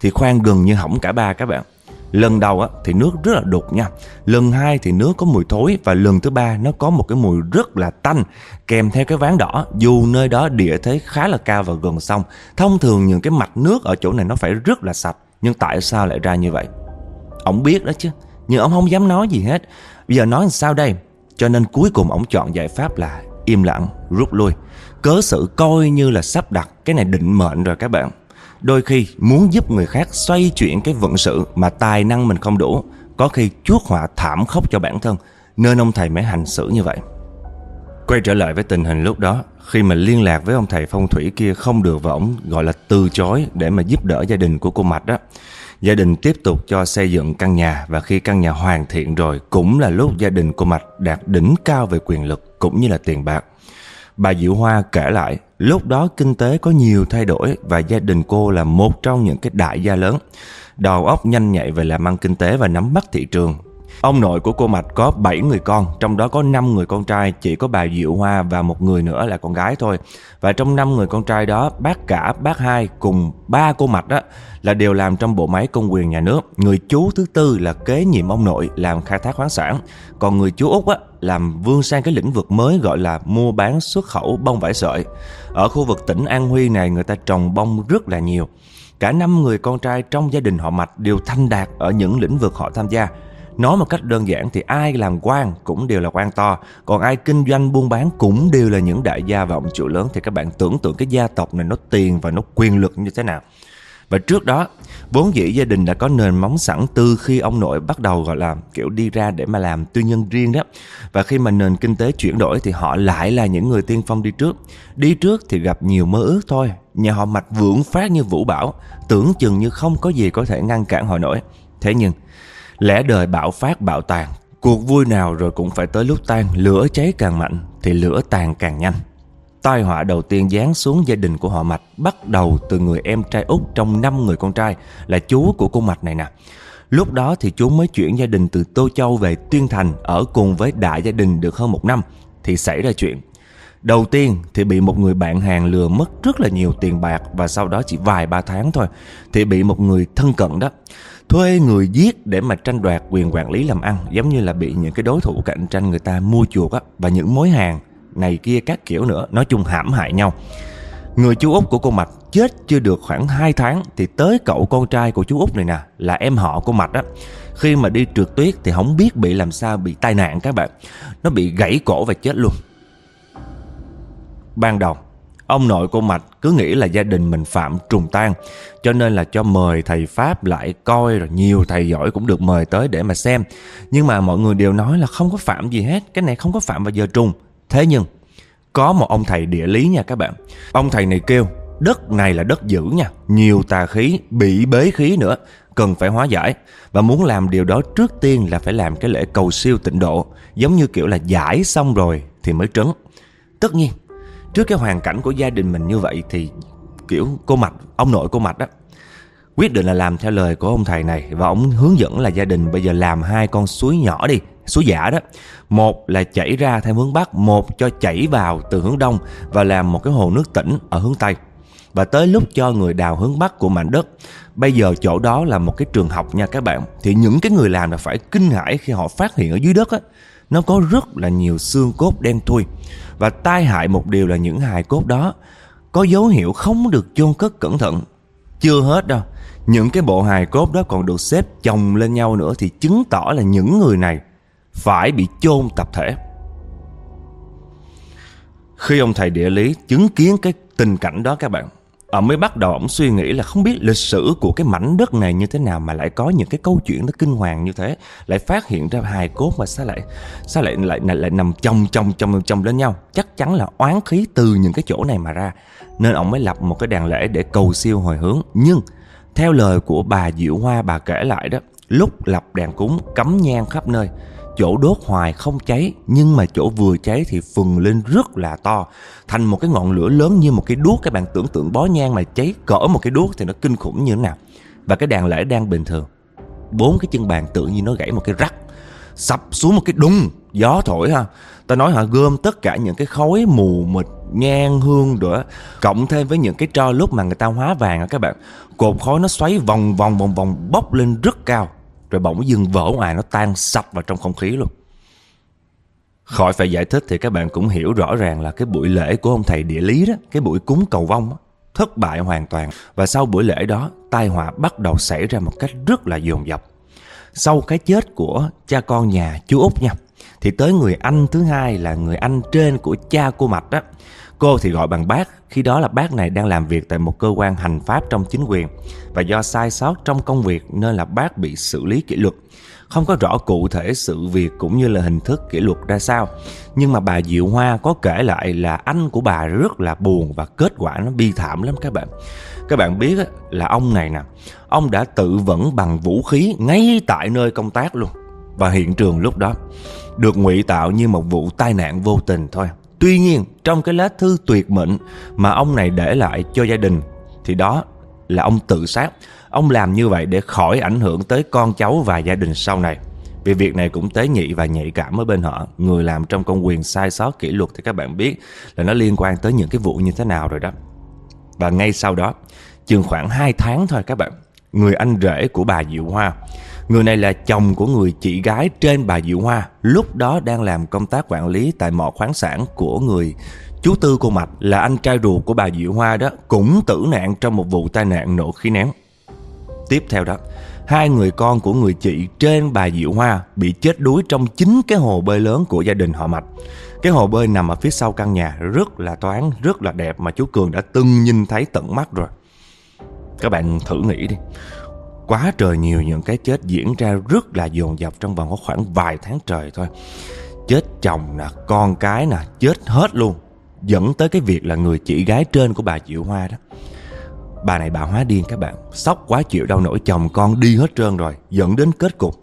thì khoan gần như hỏng cả ba các bạn. Lần đầu á, thì nước rất là đục nha. Lần hai thì nước có mùi thối Và lần thứ ba nó có một cái mùi rất là tanh Kèm theo cái ván đỏ. Dù nơi đó địa thế khá là cao và gần sông Thông thường những cái mạch nước ở chỗ này nó phải rất là sạch. Nhưng tại sao lại ra như vậy? Ông biết đó chứ Nhưng ông không dám nói gì hết. Bây giờ nói làm sao đây? Cho nên cuối cùng ông chọn giải pháp là im lặng, rút lui. Cớ sự coi như là sắp đặt Cái này định mệnh rồi các bạn. Đôi khi muốn giúp người khác xoay chuyển cái vận sự mà tài năng mình không đủ, có khi chuốc họa thảm khốc cho bản thân, nên ông thầy mới hành xử như vậy. Quay trở lại với tình hình lúc đó, khi mà liên lạc với ông thầy phong thủy kia không được và ông gọi là từ chối để mà giúp đỡ gia đình của cô Mạch đó. Gia đình tiếp tục cho xây dựng căn nhà và khi căn nhà hoàn thiện rồi cũng là lúc gia đình cô Mạch đạt đỉnh cao về quyền lực cũng như là tiền bạc. Bà Diệu Hoa kể lại, lúc đó kinh tế có nhiều thay đổi và gia đình cô là một trong những cái đại gia lớn. Đầu óc nhanh nhạy về làm ăn kinh tế và nắm bắt thị trường. Ông nội của cô Mạch có 7 người con, trong đó có 5 người con trai, chỉ có bà Diệu Hoa và một người nữa là con gái thôi. Và trong 5 người con trai đó, bác cả, bác hai cùng ba cô Mạch đó là đều làm trong bộ máy công quyền nhà nước. Người chú thứ tư là kế nhiệm ông nội làm khai thác khoáng sản. Còn người chú Út á, làm vươn sang cái lĩnh vực mới gọi là mua bán xuất khẩu bông vải sợi. Ở khu vực tỉnh An Huy này người ta trồng bông rất là nhiều. Cả năm người con trai trong gia đình họ Mạch đều thanh đạt ở những lĩnh vực họ tham gia. Nói một cách đơn giản thì ai làm quan cũng đều là quan to, còn ai kinh doanh buôn bán cũng đều là những đại gia và ông chủ lớn thì các bạn tưởng tượng cái gia tộc này nó tiền và nó quyền lực như thế nào. Và trước đó, vốn dĩ gia đình đã có nền móng sẵn từ khi ông nội bắt đầu gọi là kiểu đi ra để mà làm tư nhân riêng đó. Và khi mà nền kinh tế chuyển đổi thì họ lại là những người tiên phong đi trước. Đi trước thì gặp nhiều mơ ước thôi. Nhà họ mạch vượng phát như vũ bảo, tưởng chừng như không có gì có thể ngăn cản họ nổi. Thế nhưng, lẽ đời bạo phát bạo tàn, cuộc vui nào rồi cũng phải tới lúc tan, lửa cháy càng mạnh thì lửa tàn càng nhanh. Tai họa đầu tiên giáng xuống gia đình của họ Mạch bắt đầu từ người em trai út trong năm người con trai là chú của cô Mạch này nè. Lúc đó thì chú mới chuyển gia đình từ Tô Châu về Tuyên Thành ở cùng với đại gia đình được hơn một năm thì xảy ra chuyện. Đầu tiên thì bị một người bạn hàng lừa mất rất là nhiều tiền bạc và sau đó chỉ vài ba tháng thôi thì bị một người thân cận đó thuê người giết để mà tranh đoạt quyền quản lý làm ăn, giống như là bị những cái đối thủ cạnh tranh người ta mua chuộc á, và những mối hàng này kia các kiểu nữa, nói chung hãm hại nhau. Người chú út của cô mạch chết chưa được khoảng 2 tháng thì tới cậu con trai của chú út này nè, là em họ của mạch á. Khi mà đi trượt tuyết thì không biết bị làm sao, bị tai nạn các bạn. Nó bị gãy cổ và chết luôn. Ban đầu ông nội cô mạch cứ nghĩ là gia đình mình phạm trùng tan cho nên là cho mời thầy pháp lại coi rồi nhiều thầy giỏi cũng được mời tới để mà xem. Nhưng mà mọi người đều nói là không có phạm gì hết, cái này không có phạm vào giờ trùng. Thế nhưng, có một ông thầy địa lý nha các bạn. Ông thầy này kêu, đất này là đất dữ nha, nhiều tà khí, bị bế khí nữa, cần phải hóa giải. Và muốn làm điều đó trước tiên là phải làm cái lễ cầu siêu tịnh độ, giống như kiểu là giải xong rồi thì mới trấn. Tất nhiên trước cái hoàn cảnh của gia đình mình như vậy thì, kiểu, cô mạch, ông nội cô mạch đó quyết định là làm theo lời của ông thầy này và ông hướng dẫn là gia đình bây giờ làm hai con suối nhỏ đi, suối giả đó. Một là chảy ra theo hướng bắc, một cho chảy vào từ hướng đông và làm một cái hồ nước tĩnh ở hướng tây. Và tới lúc cho người đào hướng bắc của mảnh đất, bây giờ chỗ đó là một cái trường học nha các bạn. Thì những cái người làm là phải kinh hãi khi họ phát hiện ở dưới đất á, nó có rất là nhiều xương cốt đen thui và tai hại một điều là những hài cốt đó có dấu hiệu không được chôn cất cẩn thận. Chưa hết đâu, những cái bộ hài cốt đó còn được xếp chồng lên nhau nữa thì chứng tỏ là những người này phải bị chôn tập thể. Khi ông thầy địa lý chứng kiến cái tình cảnh đó các bạn Ông mới bắt đầu ông suy nghĩ là không biết lịch sử của cái mảnh đất này như thế nào mà lại có những cái câu chuyện nó kinh hoàng như thế, lại phát hiện ra hài cốt mà sao lại sao lại lại lại, lại nằm chồng chồng chồng chồng lên nhau, chắc chắn là oán khí từ những cái chỗ này mà ra. Nên ông mới lập một cái đàn lễ để cầu siêu hồi hướng. Nhưng theo lời của bà Diệu Hoa bà kể lại đó, lúc lập đàn cúng cấm nhang khắp nơi chỗ đốt hoài không cháy, nhưng mà chỗ vừa cháy thì phừng lên rất là to, thành một cái ngọn lửa lớn như một cái đuốc. Các bạn tưởng tượng bó nhang mà cháy cỡ một cái đuốc thì nó kinh khủng như thế nào. Và cái đàn lễ đang bình thường. Bốn cái chân bàn tự nhiên nó gãy một cái rắc, sập xuống một cái đùng, gió thổi ha. Ta nói họ gom tất cả những cái khói, mù, mịt, nhang, hương nữa cộng thêm với những cái tro lúc mà người ta hóa vàng á các bạn. Cột khói nó xoáy vòng vòng vòng vòng, bốc lên rất cao rồi bỗng dưng vỡ ngoài nó tan sập vào trong không khí luôn. Khỏi phải giải thích thì các bạn cũng hiểu rõ ràng là cái buổi lễ của ông thầy địa lý đó, cái buổi cúng cầu vong đó, thất bại hoàn toàn. Và sau buổi lễ đó, tai họa bắt đầu xảy ra một cách rất là dồn dập. Sau cái chết của cha con nhà chú Út nha, thì tới người anh thứ hai là người anh trên của cha cô Mạch đó. Cô thì gọi bằng bác, khi đó là bác này đang làm việc tại một cơ quan hành pháp trong chính quyền và do sai sót trong công việc nên là bác bị xử lý kỷ luật. Không có rõ cụ thể sự việc cũng như là hình thức kỷ luật ra sao. Nhưng mà bà Diệu Hoa có kể lại là anh của bà rất là buồn và kết quả nó bi thảm lắm các bạn. Các bạn biết là ông này nè, ông đã tự vẫn bằng vũ khí ngay tại nơi công tác luôn. Và hiện trường lúc đó được ngụy tạo như một vụ tai nạn vô tình thôi. Tuy nhiên, trong cái lá thư tuyệt mệnh mà ông này để lại cho gia đình thì đó là ông tự sát. Ông làm như vậy để khỏi ảnh hưởng tới con cháu và gia đình sau này. Vì việc này cũng tế nhị và nhạy cảm ở bên họ. Người làm trong công quyền sai sót kỷ luật thì các bạn biết là nó liên quan tới những cái vụ như thế nào rồi đó. Và ngay sau đó, chừng khoảng 2 tháng thôi các bạn, người anh rể của bà Diệu Hoa Người này là chồng của người chị gái trên bà Diệu Hoa, lúc đó đang làm công tác quản lý tại mỏ khoáng sản của người chú tư cô Mạch là anh trai ruột của bà Diệu Hoa đó cũng tử nạn trong một vụ tai nạn nổ khí nén. Tiếp theo đó, hai người con của người chị trên bà Diệu Hoa bị chết đuối trong chính cái hồ bơi lớn của gia đình họ Mạch. Cái hồ bơi nằm ở phía sau căn nhà rất là toán, rất là đẹp mà chú Cường đã từng nhìn thấy tận mắt rồi. Các bạn thử nghĩ đi quá trời nhiều những cái chết diễn ra rất là dồn dập trong vòng có khoảng vài tháng trời thôi. Chết chồng nè, con cái nè, chết hết luôn. Dẫn tới cái việc là người chị gái trên của bà Diệu Hoa đó. Bà này bà hóa điên các bạn Sốc quá chịu đau nổi chồng con đi hết trơn rồi Dẫn đến kết cục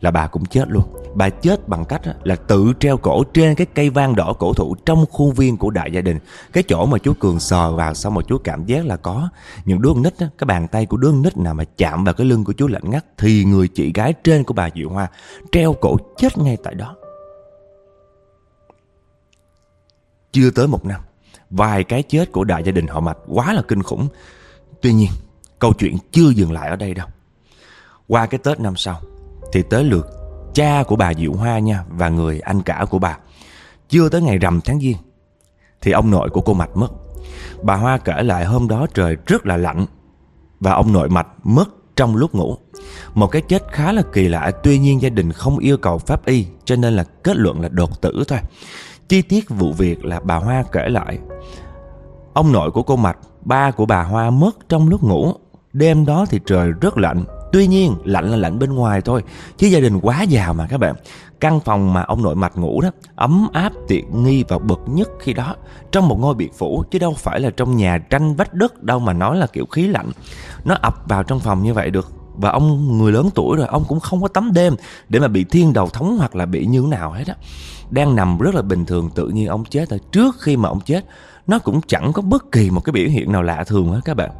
Là bà cũng chết luôn Bà chết bằng cách là tự treo cổ trên cái cây vang đỏ cổ thụ Trong khuôn viên của đại gia đình. Cái chỗ mà chú Cường sờ vào Xong mà chú cảm giác là có. Những đứa nít á, Cái bàn tay của đứa nít nào mà chạm vào cái lưng của chú lạnh ngắt Thì người chị gái trên của bà Diệu Hoa Treo cổ chết ngay tại đó. Chưa tới một năm Vài cái chết của đại gia đình họ mạch quá là kinh khủng. Tuy nhiên, câu chuyện chưa dừng lại ở đây đâu. Qua cái Tết năm sau, thì tới lượt cha của bà Diệu Hoa nha và người anh cả của bà. Chưa tới ngày rằm tháng Giêng, thì ông nội của cô Mạch mất. Bà Hoa kể lại hôm đó trời rất là lạnh và ông nội Mạch mất trong lúc ngủ. Một cái chết khá là kỳ lạ, tuy nhiên gia đình không yêu cầu pháp y cho nên là kết luận là đột tử thôi. Chi tiết vụ việc là bà Hoa kể lại Ông nội của cô Mạch Ba của bà Hoa mất trong lúc ngủ Đêm đó thì trời rất lạnh Tuy nhiên, lạnh là lạnh bên ngoài thôi, Chứ gia đình quá giàu mà các bạn. Căn phòng mà ông nội mạch ngủ đó, Ấm áp, tiện nghi và bậc nhất khi đó. Trong một ngôi biệt phủ, Chứ đâu phải là trong nhà tranh vách đất, Đâu mà nói là kiểu khí lạnh. Nó ập vào trong phòng như vậy được, và ông, người lớn tuổi rồi, ông cũng không có tắm đêm để mà bị thiên đầu thống hoặc là bị như thế nào hết á. Đang nằm rất là bình thường, tự nhiên ông chết rồi trước khi mà ông chết, nó cũng chẳng có bất kỳ một cái biểu hiện nào lạ thường hết các bạn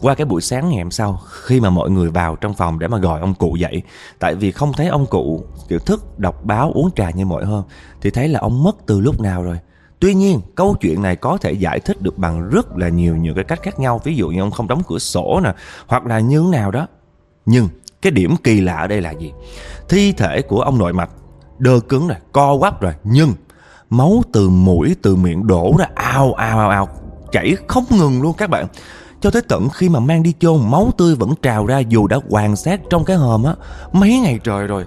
qua cái buổi sáng ngày hôm sau, khi mà mọi người vào trong phòng để mà gọi ông cụ dậy, tại vì không thấy ông cụ, kiểu, thức, đọc báo, uống trà như mọi hôm, thì thấy là ông mất từ lúc nào rồi. Tuy nhiên, câu chuyện này có thể giải thích được bằng rất là nhiều nhiều cái cách khác nhau, ví dụ như ông không đóng cửa sổ nè, hoặc là như thế nào đó. Nhưng, cái điểm kỳ lạ ở đây là gì? Thi thể của ông nội mạch đơ cứng rồi, co quắp rồi, nhưng máu từ mũi, từ miệng đổ ra, ao ao ao ao, chảy không ngừng luôn các bạn cho tới tận khi mà mang đi chôn, máu tươi vẫn trào ra dù đã hoàn sát trong cái hòm á, mấy ngày trời rồi.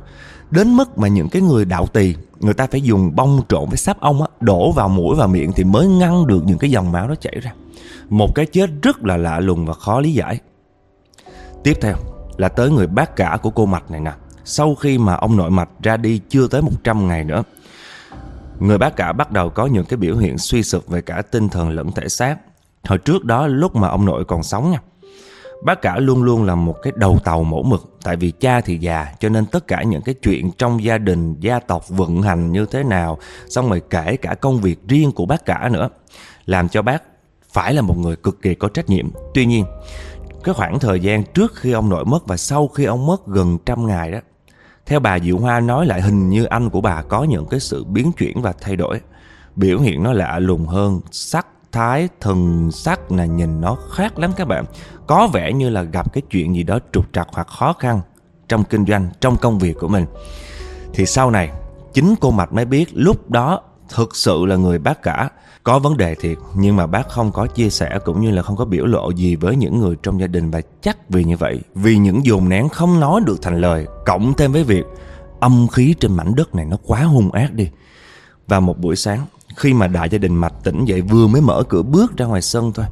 Đến mức mà những cái người đạo tỳ, người ta phải dùng bông trộn với sáp ong á, đổ vào mũi và miệng thì mới ngăn được những cái dòng máu đó chảy ra. Một cái chết rất là lạ lùng và khó lý giải. Tiếp theo là tới người bác cả của cô mạch này nè. Sau khi mà ông nội mạch ra đi chưa tới 100 ngày nữa, Người bác cả bắt đầu có những cái biểu hiện suy sụp về cả tinh thần lẫn thể xác. Hồi trước đó lúc mà ông nội còn sống nha. Bác cả luôn luôn là một cái đầu tàu mẫu mực Tại vì cha thì già Cho nên tất cả những cái chuyện trong gia đình Gia tộc vận hành như thế nào Xong rồi kể cả công việc riêng của bác cả nữa Làm cho bác phải là một người cực kỳ có trách nhiệm Tuy nhiên Cái khoảng thời gian trước khi ông nội mất Và sau khi ông mất gần trăm ngày đó theo bà Diệu Hoa nói lại hình như anh của bà có những cái sự biến chuyển và thay đổi. Biểu hiện nó lạ lùng hơn, sắc thái, thần sắc là nhìn nó khác lắm các bạn. Có vẻ như là gặp cái chuyện gì đó trục trặc hoặc khó khăn trong kinh doanh, trong công việc của mình. Thì sau này, chính cô Mạch mới biết lúc đó thực sự là người bác cả có vấn đề thiệt nhưng mà bác không có chia sẻ cũng như là không có biểu lộ gì với những người trong gia đình và chắc vì như vậy vì những dồn nén không nói được thành lời cộng thêm với việc âm khí trên mảnh đất này nó quá hung ác đi và một buổi sáng khi mà đại gia đình mạch tỉnh dậy vừa mới mở cửa bước ra ngoài sân thôi,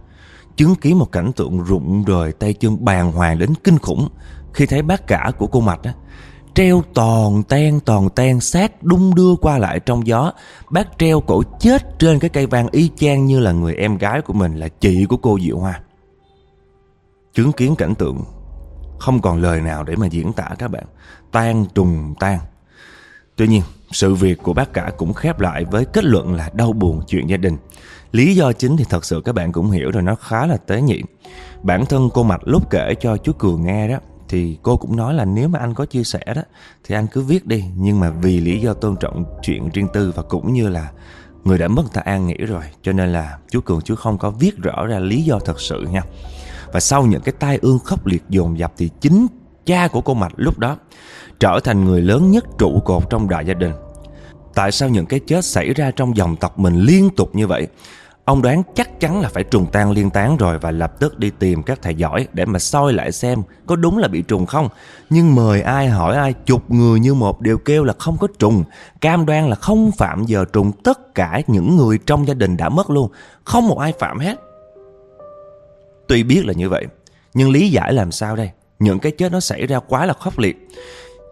chứng kiến một cảnh tượng rụng rời, tay chân bàng hoàng đến kinh khủng. Khi thấy bác cả của cô mạch á, treo toàn ten toàn ten xác đung đưa qua lại trong gió. Bác treo cổ chết trên cái cây vàng y chang như là người em gái của mình, là chị của cô diệu hoa. Chứng kiến cảnh tượng, không còn lời nào để mà diễn tả các bạn. Tan trùng tan. Tuy nhiên sự việc của bác cả cũng khép lại với kết luận là đau buồn chuyện gia đình. Lý do chính thì thật sự các bạn cũng hiểu rồi, nó khá là tế nhị. Bản thân cô mạch lúc kể cho chú cường nghe đó, thì cô cũng nói là nếu mà anh có chia sẻ đó, thì anh cứ viết đi. Nhưng mà vì lý do tôn trọng chuyện riêng tư và cũng như là người đã mất ta an nghỉ rồi, cho nên là chú cường chú không có viết rõ ra lý do thật sự nha. Và sau những cái tai ương khốc liệt dồn dập thì chính cha của cô mạch lúc đó trở thành người lớn nhất trụ cột trong đại gia đình tại sao những cái chết xảy ra trong dòng tộc mình liên tục như vậy Ông đoán chắc chắn là phải trùng tan liên tán rồi và lập tức đi tìm các thầy giỏi để mà soi lại xem có đúng là bị trùng không. Nhưng mời ai hỏi ai chục người như một đều kêu là không có trùng. Cam đoan là không phạm giờ trùng tất cả những người trong gia đình đã mất luôn. Không một ai phạm hết. Tuy biết là như vậy, nhưng lý giải làm sao đây? Những cái chết nó xảy ra quá là khốc liệt.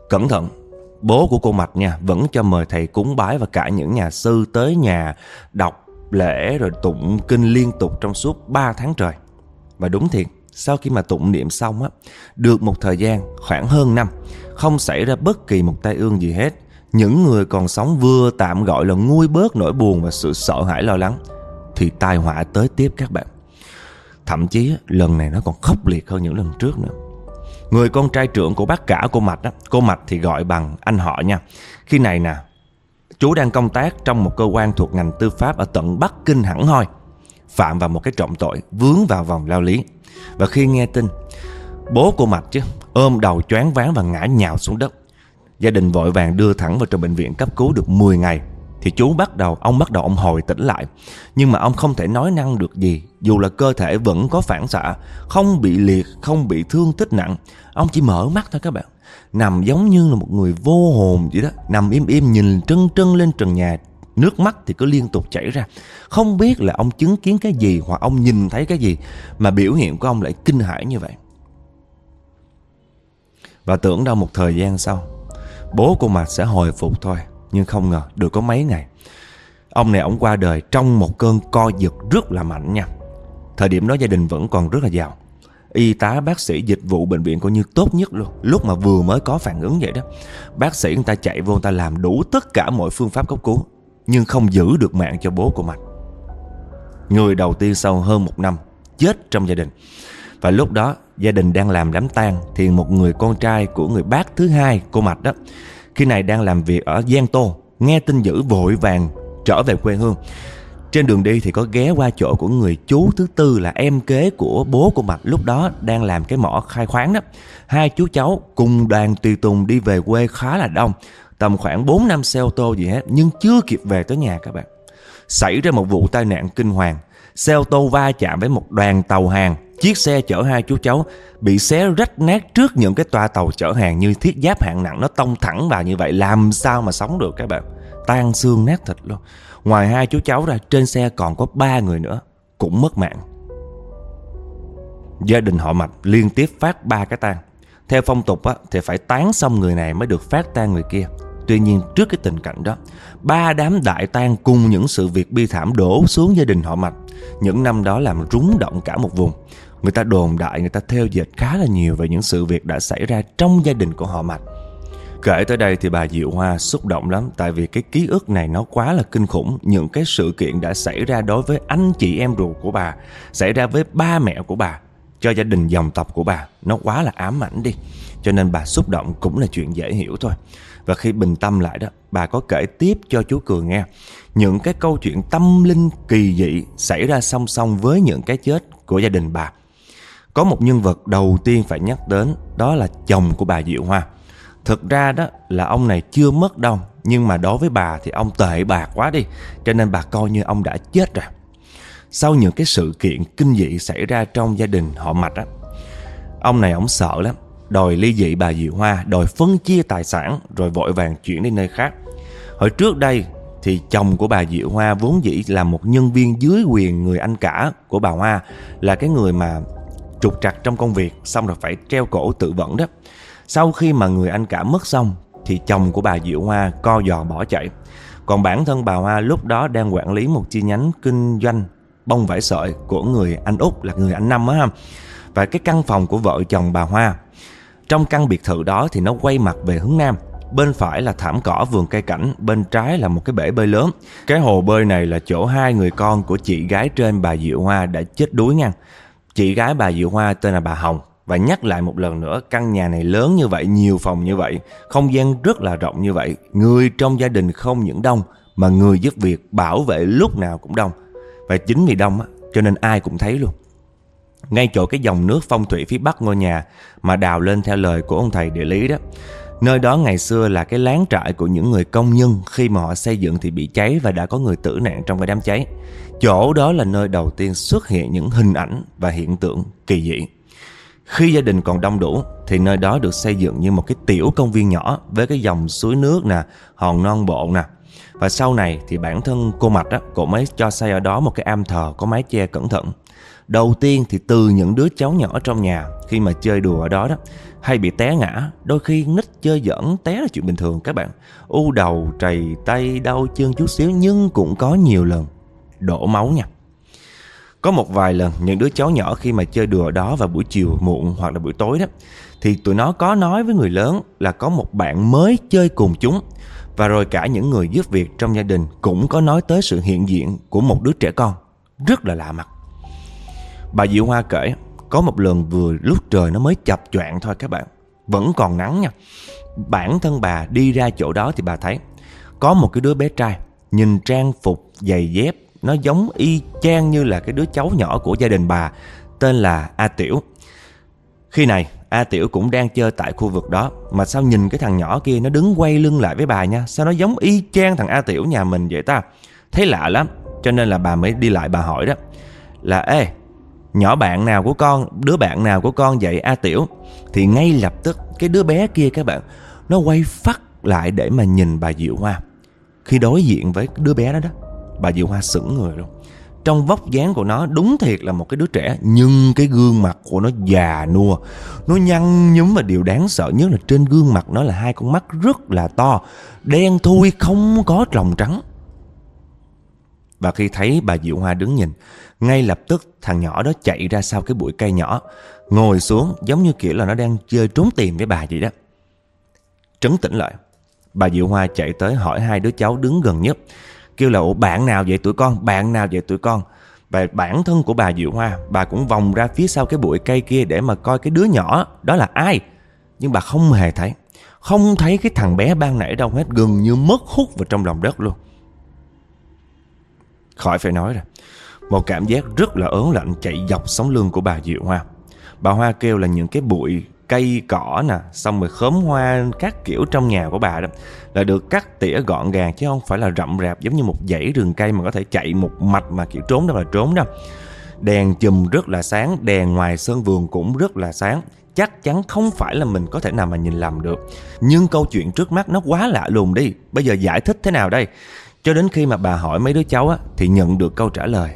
Cẩn thận, bố của cô Mạch nha vẫn cho mời thầy cúng bái và cả những nhà sư tới nhà đọc lễ rồi tụng kinh liên tục trong suốt 3 tháng trời. Và đúng thiệt, sau khi mà tụng niệm xong á, được một thời gian khoảng hơn năm, không xảy ra bất kỳ một tai ương gì hết. Những người còn sống vừa tạm gọi là nguôi bớt nỗi buồn và sự sợ hãi lo lắng, thì tai họa tới tiếp các bạn. Thậm chí lần này nó còn khốc liệt hơn những lần trước nữa. Người con trai trưởng của bác cả cô Mạch á, cô Mạch thì gọi bằng anh họ nha. Khi này nè, chú đang công tác trong một cơ quan thuộc ngành tư pháp ở tận Bắc Kinh hẳn hoi. Phạm vào một cái trọng tội, vướng vào vòng lao lý. Và khi nghe tin, bố cô Mạch chứ, ôm đầu choáng váng và ngã nhào xuống đất. Gia đình vội vàng đưa thẳng vào trong bệnh viện cấp cứu được 10 ngày thì chú bắt đầu, ông bắt đầu ông hồi tỉnh lại. Nhưng mà ông không thể nói năng được gì, dù là cơ thể vẫn có phản xạ, không bị liệt, không bị thương tích nặng. Ông chỉ mở mắt thôi các bạn. Nằm giống như là một người vô hồn vậy đó, nằm im im, nhìn trân trân lên trần nhà. Nước mắt thì cứ liên tục chảy ra. Không biết là ông chứng kiến cái gì hoặc ông nhìn thấy cái gì mà biểu hiện của ông lại kinh hãi như vậy. Và tưởng đâu một thời gian sau, bố của mạch sẽ hồi phục thôi nhưng không ngờ được có mấy ngày. Ông này ổng qua đời trong một cơn co giật rất là mạnh nha. Thời điểm đó gia đình vẫn còn rất là giàu. Y tá, bác sĩ dịch vụ bệnh viện coi như tốt nhất luôn. Lúc mà vừa mới có phản ứng vậy đó, Bác sĩ người ta chạy vô người ta làm đủ tất cả mọi phương pháp cấp cứu, Nhưng không giữ được mạng cho bố của Mạch Người đầu tiên sau hơn một năm Chết trong gia đình. Và lúc đó, gia đình đang làm đám tang Thì một người con trai của người bác thứ hai cô Mạch đó khi này đang làm việc ở Giang Tô, Nghe tin dữ vội vàng trở về quê hương. Trên đường đi thì có ghé qua chỗ của người chú thứ tư là em kế của bố của Mạch Lúc đó đang làm cái mỏ khai khoáng đó. Hai chú cháu cùng đoàn tùy tùng đi về quê khá là đông, Tầm khoảng 4 năm xe ô tô gì hết, Nhưng chưa kịp về tới nhà các bạn. Xảy ra một vụ tai nạn kinh hoàng, Xe ô tô va chạm với một đoàn tàu hàng. Chiếc xe chở hai chú cháu bị xé rách nát trước những cái toa tàu chở hàng như thiết giáp hạng nặng. Nó tông thẳng vào như vậy làm sao mà sống được các bạn? Tan xương nát thịt luôn. Ngoài hai chú cháu ra trên xe còn có ba người nữa cũng mất mạng. Gia đình họ mạch liên tiếp phát ba cái tang. Theo phong tục á, thì phải tán xong người này mới được phát tang người kia. Tuy nhiên trước cái tình cảnh đó ba đám đại tang cùng những sự việc bi thảm đổ xuống gia đình họ mạch. Những năm đó làm rúng động cả một vùng. Người ta đồn đại, người ta theo dệt khá là nhiều về những sự việc đã xảy ra trong gia đình của họ Mạch. Kể tới đây thì bà Diệu Hoa xúc động lắm tại vì cái ký ức này nó quá là kinh khủng. Những cái sự kiện đã xảy ra đối với anh chị em ruột của bà, xảy ra với ba mẹ của bà, cho gia đình dòng tộc của bà. Nó quá là ám ảnh đi. Cho nên bà xúc động cũng là chuyện dễ hiểu thôi. Và khi bình tâm lại đó, bà có kể tiếp cho chú Cường nghe những cái câu chuyện tâm linh kỳ dị xảy ra song song với những cái chết của gia đình bà. Có một nhân vật đầu tiên phải nhắc đến, đó là chồng của bà Diệu Hoa. Thực ra đó là ông này chưa mất đâu, Nhưng mà đối với bà thì ông tệ bạc quá đi, Cho nên bà coi như ông đã chết rồi. Sau những cái sự kiện kinh dị xảy ra trong gia đình họ mạch á, Ông này ông sợ lắm. Đòi ly dị bà Diệu Hoa, Đòi phân chia tài sản, Rồi vội vàng chuyển đi nơi khác. Hồi trước đây thì chồng của bà Diệu Hoa vốn dĩ là một nhân viên dưới quyền người anh cả của bà Hoa, Là cái người mà trục trặc trong công việc xong rồi phải treo cổ tự vẫn đó. Sau khi mà người anh cả mất xong thì chồng của bà Diệu Hoa co giò bỏ chạy. Còn bản thân bà Hoa lúc đó đang quản lý một chi nhánh kinh doanh bông vải sợi của người anh Úc là người anh Năm á ha. Và cái căn phòng của vợ chồng bà Hoa. Trong căn biệt thự đó thì nó quay mặt về hướng Nam. Bên phải là thảm cỏ vườn cây cảnh, bên trái là một cái bể bơi lớn. Cái hồ bơi này là chỗ hai người con của chị gái trên bà Diệu Hoa đã chết đuối ngang. Chị gái bà Diệu Hoa tên là bà Hồng và nhắc lại một lần nữa căn nhà này lớn như vậy, nhiều phòng như vậy, không gian rất là rộng như vậy. Người trong gia đình không những đông mà người giúp việc bảo vệ lúc nào cũng đông. Và chính vì đông á, cho nên ai cũng thấy luôn. Ngay chỗ cái dòng nước phong thủy phía bắc ngôi nhà mà đào lên theo lời của ông thầy địa lý đó. Nơi đó ngày xưa là cái láng trại của những người công nhân khi mà họ xây dựng thì bị cháy và đã có người tử nạn trong cái đám cháy. Chỗ đó là nơi đầu tiên xuất hiện những hình ảnh và hiện tượng kỳ dị. Khi gia đình còn đông đủ thì nơi đó được xây dựng như một cái tiểu công viên nhỏ với cái dòng suối nước nè, hòn non bộ nè. Và sau này thì bản thân cô Mạch á, cô mới cho xây ở đó một cái am thờ có mái che cẩn thận. Đầu tiên thì từ những đứa cháu nhỏ trong nhà khi mà chơi đùa ở đó đó hay bị té ngã, đôi khi nít chơi giỡn té là chuyện bình thường các bạn. U đầu, trầy tay, đau chân chút xíu nhưng cũng có nhiều lần đổ máu nha. Có một vài lần những đứa cháu nhỏ khi mà chơi đùa đó vào buổi chiều muộn hoặc là buổi tối đó thì tụi nó có nói với người lớn là có một bạn mới chơi cùng chúng và rồi cả những người giúp việc trong gia đình cũng có nói tới sự hiện diện của một đứa trẻ con rất là lạ mặt. Bà Diệu Hoa kể, có một lần vừa lúc trời nó mới chập choạng thôi các bạn vẫn còn nắng nha. Bản thân bà đi ra chỗ đó thì bà thấy có một cái đứa bé trai nhìn trang phục giày dép, nó giống y chang như là cái đứa cháu nhỏ của gia đình bà, tên là A Tiểu. Khi này, A Tiểu cũng đang chơi tại khu vực đó, Mà sao nhìn cái thằng nhỏ kia nó đứng quay lưng lại với bà nha Sao nó giống y chang thằng A Tiểu nhà mình vậy ta Thấy lạ lắm, Cho nên là bà mới đi lại bà hỏi đó Là, ê Nhỏ bạn nào của con, Đứa bạn nào của con vậy A Tiểu? Thì ngay lập tức, cái đứa bé kia các bạn, Nó quay phát lại để mà nhìn bà Diệu Hoa. Khi đối diện với đứa bé đó đó, Bà Diệu Hoa sững người luôn. Trong vóc dáng của nó, đúng thiệt là một cái đứa trẻ, Nhưng cái gương mặt của nó già nua. Nó nhăn nhúm và điều đáng sợ nhất là trên gương mặt nó là hai con mắt rất là to, Đen thui, không có tròng trắng. Và khi thấy bà Diệu Hoa đứng nhìn, Ngay lập tức thằng nhỏ đó chạy ra sau cái bụi cây nhỏ, Ngồi xuống giống như kiểu là nó đang chơi trốn tìm với bà vậy đó. Trấn tĩnh lại, Bà Diệu Hoa chạy tới hỏi hai đứa cháu đứng gần nhất, kêu là ủa, bạn nào vậy tụi con? Bạn nào vậy tụi con? Và bản thân của bà Diệu Hoa, bà cũng vòng ra phía sau cái bụi cây kia để mà coi cái đứa nhỏ đó là ai. Nhưng bà không hề thấy, không thấy cái thằng bé ban nãy đâu hết, gần như mất hút vào trong lòng đất luôn khỏi phải nói rồi. Một cảm giác rất là ớn lạnh chạy dọc sống lưng của bà Diệu Hoa. Bà Hoa kêu là những cái bụi cây cỏ nè, xong rồi khóm hoa các kiểu trong nhà của bà đó, là được cắt tỉa gọn gàng chứ không phải là rậm rạp giống như một dãy rừng cây mà có thể chạy một mạch mà, kiểu, trốn đâu là trốn đâu. Đèn chùm rất là sáng, đèn ngoài sân vườn cũng rất là sáng. Chắc chắn không phải là mình có thể nào mà nhìn lầm được. Nhưng câu chuyện trước mắt nó quá lạ lùng đi. Bây giờ giải thích thế nào đây? Cho đến khi mà bà hỏi mấy đứa cháu á, thì nhận được câu trả lời.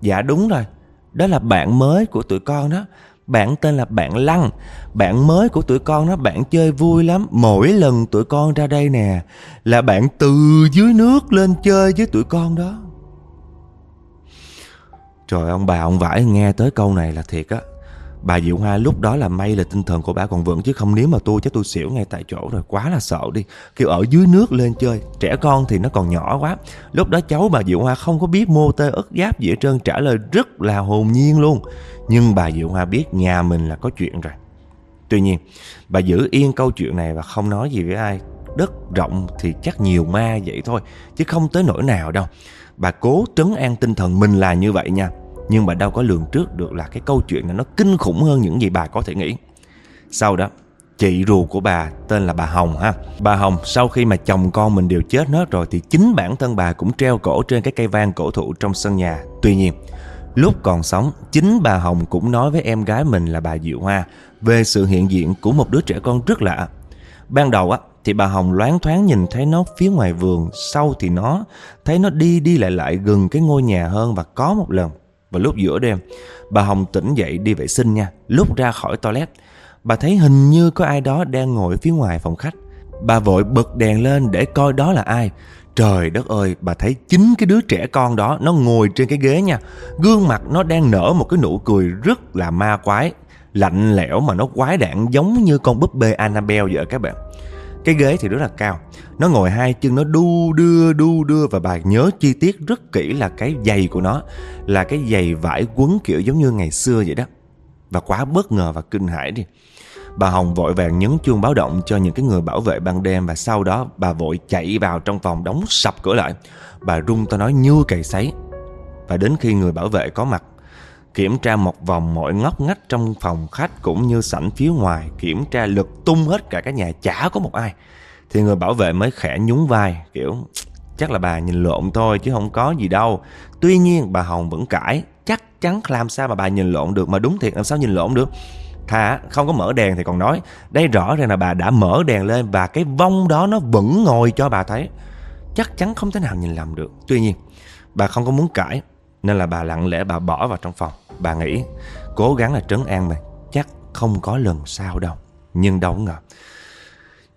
Dạ đúng rồi, đó là bạn mới của tụi con đó. Bạn tên là bạn Lăng. Bạn mới của tụi con đó, Bạn chơi vui lắm. Mỗi lần tụi con ra đây nè, Là bạn từ dưới nước lên chơi với tụi con đó. Trời ông bà ông vải nghe tới câu này là thiệt á. Bà Diệu Hoa, lúc đó là may là tinh thần của bà còn vững Chứ không nếu mà tôi chắc tôi xỉu ngay tại chỗ rồi, Quá là sợ đi. Kiểu ở dưới nước lên chơi, Trẻ con thì nó còn nhỏ quá. Lúc đó cháu bà Diệu Hoa không có biết mô tê ức giáp gì hết trơn, Trả lời rất là hồn nhiên luôn. Nhưng bà Diệu Hoa biết nhà mình là có chuyện rồi. Tuy nhiên, bà giữ yên câu chuyện này và không nói gì với ai. Đất rộng thì chắc nhiều ma vậy thôi, Chứ không tới nỗi nào đâu. Bà cố trấn an tinh thần mình là như vậy nha nhưng bà đâu có lường trước được là cái câu chuyện này nó kinh khủng hơn những gì bà có thể nghĩ. Sau đó, chị ruột của bà tên là bà Hồng ha. Bà Hồng sau khi mà chồng con mình đều chết hết rồi thì chính bản thân bà cũng treo cổ trên cái cây vang cổ thụ trong sân nhà. Tuy nhiên, lúc còn sống, chính bà Hồng cũng nói với em gái mình là bà Diệu Hoa về sự hiện diện của một đứa trẻ con rất lạ. Ban đầu á thì bà Hồng loáng thoáng nhìn thấy nó phía ngoài vườn, sau thì nó thấy nó đi đi lại lại gần cái ngôi nhà hơn và có một lần và lúc giữa đêm, bà Hồng tỉnh dậy đi vệ sinh nha. Lúc ra khỏi toilet, bà thấy hình như có ai đó đang ngồi phía ngoài phòng khách. Bà vội bật đèn lên để coi đó là ai. Trời đất ơi, bà thấy chính cái đứa trẻ con đó nó ngồi trên cái ghế nha. Gương mặt nó đang nở một cái nụ cười rất là ma quái. Lạnh lẽo mà nó quái đạn giống như con búp bê Annabelle vậy các bạn. Cái ghế thì rất là cao. Nó ngồi hai chân, nó đu, đưa đu, đưa Và bà nhớ chi tiết rất kỹ là cái giày của nó Là cái giày vải quấn kiểu giống như ngày xưa vậy đó. Và quá bất ngờ và kinh hãi đi. Bà Hồng vội vàng nhấn chuông báo động cho những cái người bảo vệ ban đêm Và sau đó bà vội chạy vào trong phòng đóng sập cửa lại. Bà rung tao nói, như cày sấy. Và đến khi người bảo vệ có mặt Kiểm tra một vòng mọi ngóc ngách trong phòng khách cũng như sảnh phía ngoài, Kiểm tra lực tung hết cả cái nhà chả có một ai. Thì người bảo vệ mới khẽ nhún vai, Kiểu, chắc là bà nhìn lộn thôi chứ không có gì đâu. Tuy nhiên bà Hồng vẫn cãi, Chắc chắn làm sao mà bà nhìn lộn được, Mà đúng thiệt làm sao nhìn lộn được? Thà không có mở đèn thì còn nói, Đây rõ ràng là bà đã mở đèn lên Và cái vong đó nó vẫn ngồi cho bà thấy. Chắc chắn không thể nào nhìn lầm được. Tuy nhiên, bà không có muốn cãi nên là bà lặng lẽ bà bỏ vào trong phòng. Bà nghĩ cố gắng là trấn an mình Chắc không có lần sau đâu. Nhưng đâu ngờ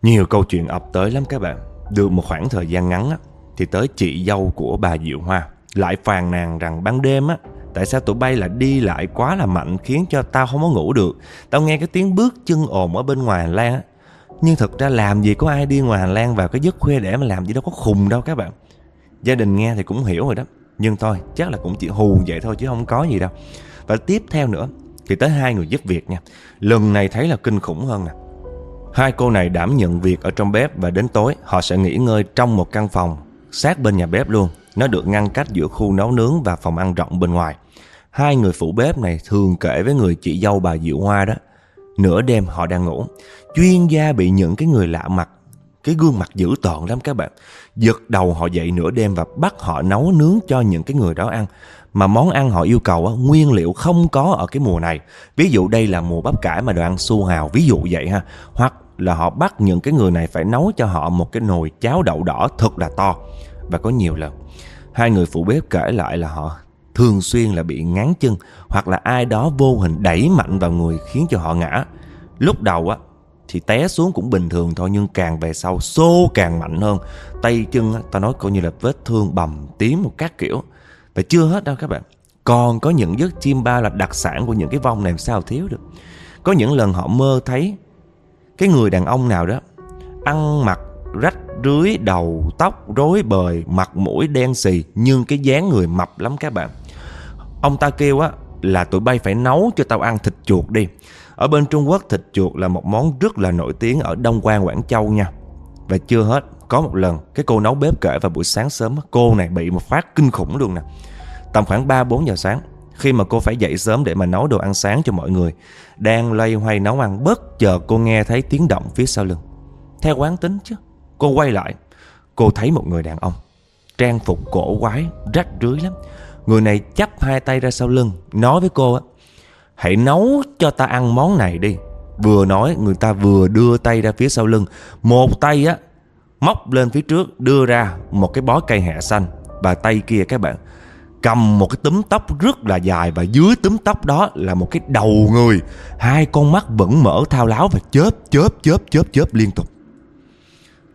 Nhiều câu chuyện ập tới lắm các bạn. Được một khoảng thời gian ngắn á, Thì tới chị dâu của bà Diệu Hoa Lại phàn nàn rằng ban đêm á Tại sao tụi bay lại đi lại quá là mạnh khiến cho tao không có ngủ được. Tao nghe cái tiếng bước chân ồn ở bên ngoài hành lang á. Nhưng thực ra làm gì có ai đi ngoài hành lang vào cái giấc khuya để mà làm gì đâu có khùng đâu các bạn. Gia đình nghe thì cũng hiểu rồi đó. Nhưng thôi, chắc là cũng chỉ hù vậy thôi chứ không có gì đâu Và tiếp theo nữa, Thì tới hai người giúp việc nha Lần này thấy là kinh khủng hơn nè Hai cô này đảm nhận việc ở trong bếp và đến tối, họ sẽ nghỉ ngơi trong một căn phòng sát bên nhà bếp luôn. Nó được ngăn cách giữa khu nấu nướng và phòng ăn rộng bên ngoài. Hai người phụ bếp này thường kể với người chị dâu bà Diệu Hoa đó. Nửa đêm họ đang ngủ. Chuyên gia bị những cái người lạ mặt. Cái gương mặt dữ tợn lắm các bạn. Giật đầu họ dậy nửa đêm và bắt họ nấu nướng cho những cái người đó ăn. Mà món ăn họ yêu cầu á, nguyên liệu không có ở cái mùa này. Ví dụ đây là mùa bắp cải mà đồ ăn su hào. Ví dụ vậy ha. Hoặc là họ bắt những cái người này phải nấu cho họ một cái nồi cháo đậu đỏ thật là to. Và có nhiều lần. Hai người phụ bếp kể lại là họ thường xuyên là bị ngán chân hoặc là ai đó vô hình đẩy mạnh vào người khiến cho họ ngã. Lúc đầu á thì té xuống cũng bình thường thôi, nhưng càng về sau xô càng mạnh hơn. Tay chân ta nói coi như là vết thương bầm tím một các kiểu. Và chưa hết đâu các bạn. Còn có những giấc chim ba là đặc sản của những cái vong này sao thiếu được. Có những lần họ mơ thấy cái người đàn ông nào đó ăn mặc rách rưới, đầu tóc rối bời, mặt mũi đen xì, nhưng cái dáng người mập lắm các bạn ông ta kêu á là tụi bay phải nấu cho tao ăn thịt chuột đi ở bên Trung Quốc, thịt chuột là một món rất là nổi tiếng ở Đông Quan Quảng Châu nha. Và chưa hết, có một lần, cái cô nấu bếp kể vào buổi sáng sớm cô này bị một phát kinh khủng luôn nè. Tầm khoảng 3-4 giờ sáng, khi mà cô phải dậy sớm để mà nấu đồ ăn sáng cho mọi người, đang loay hoay nấu ăn, bất chợt cô nghe thấy tiếng động phía sau lưng. Theo quán tính chứ, Cô quay lại, Cô thấy một người đàn ông, Trang phục cổ quái, Rách rưới lắm. Người này chắp hai tay ra sau lưng, Nói với cô á Hãy nấu cho ta ăn món này đi. Vừa nói người ta vừa đưa tay ra phía sau lưng. Một tay á Móc lên phía trước đưa ra một cái bó cây hẹ xanh. Và tay kia các bạn Cầm một cái túm tóc rất là dài Và dưới túm tóc đó là một cái đầu người. Hai con mắt vẫn mở thao láo Và chớp chớp chớp chớp chớp liên tục.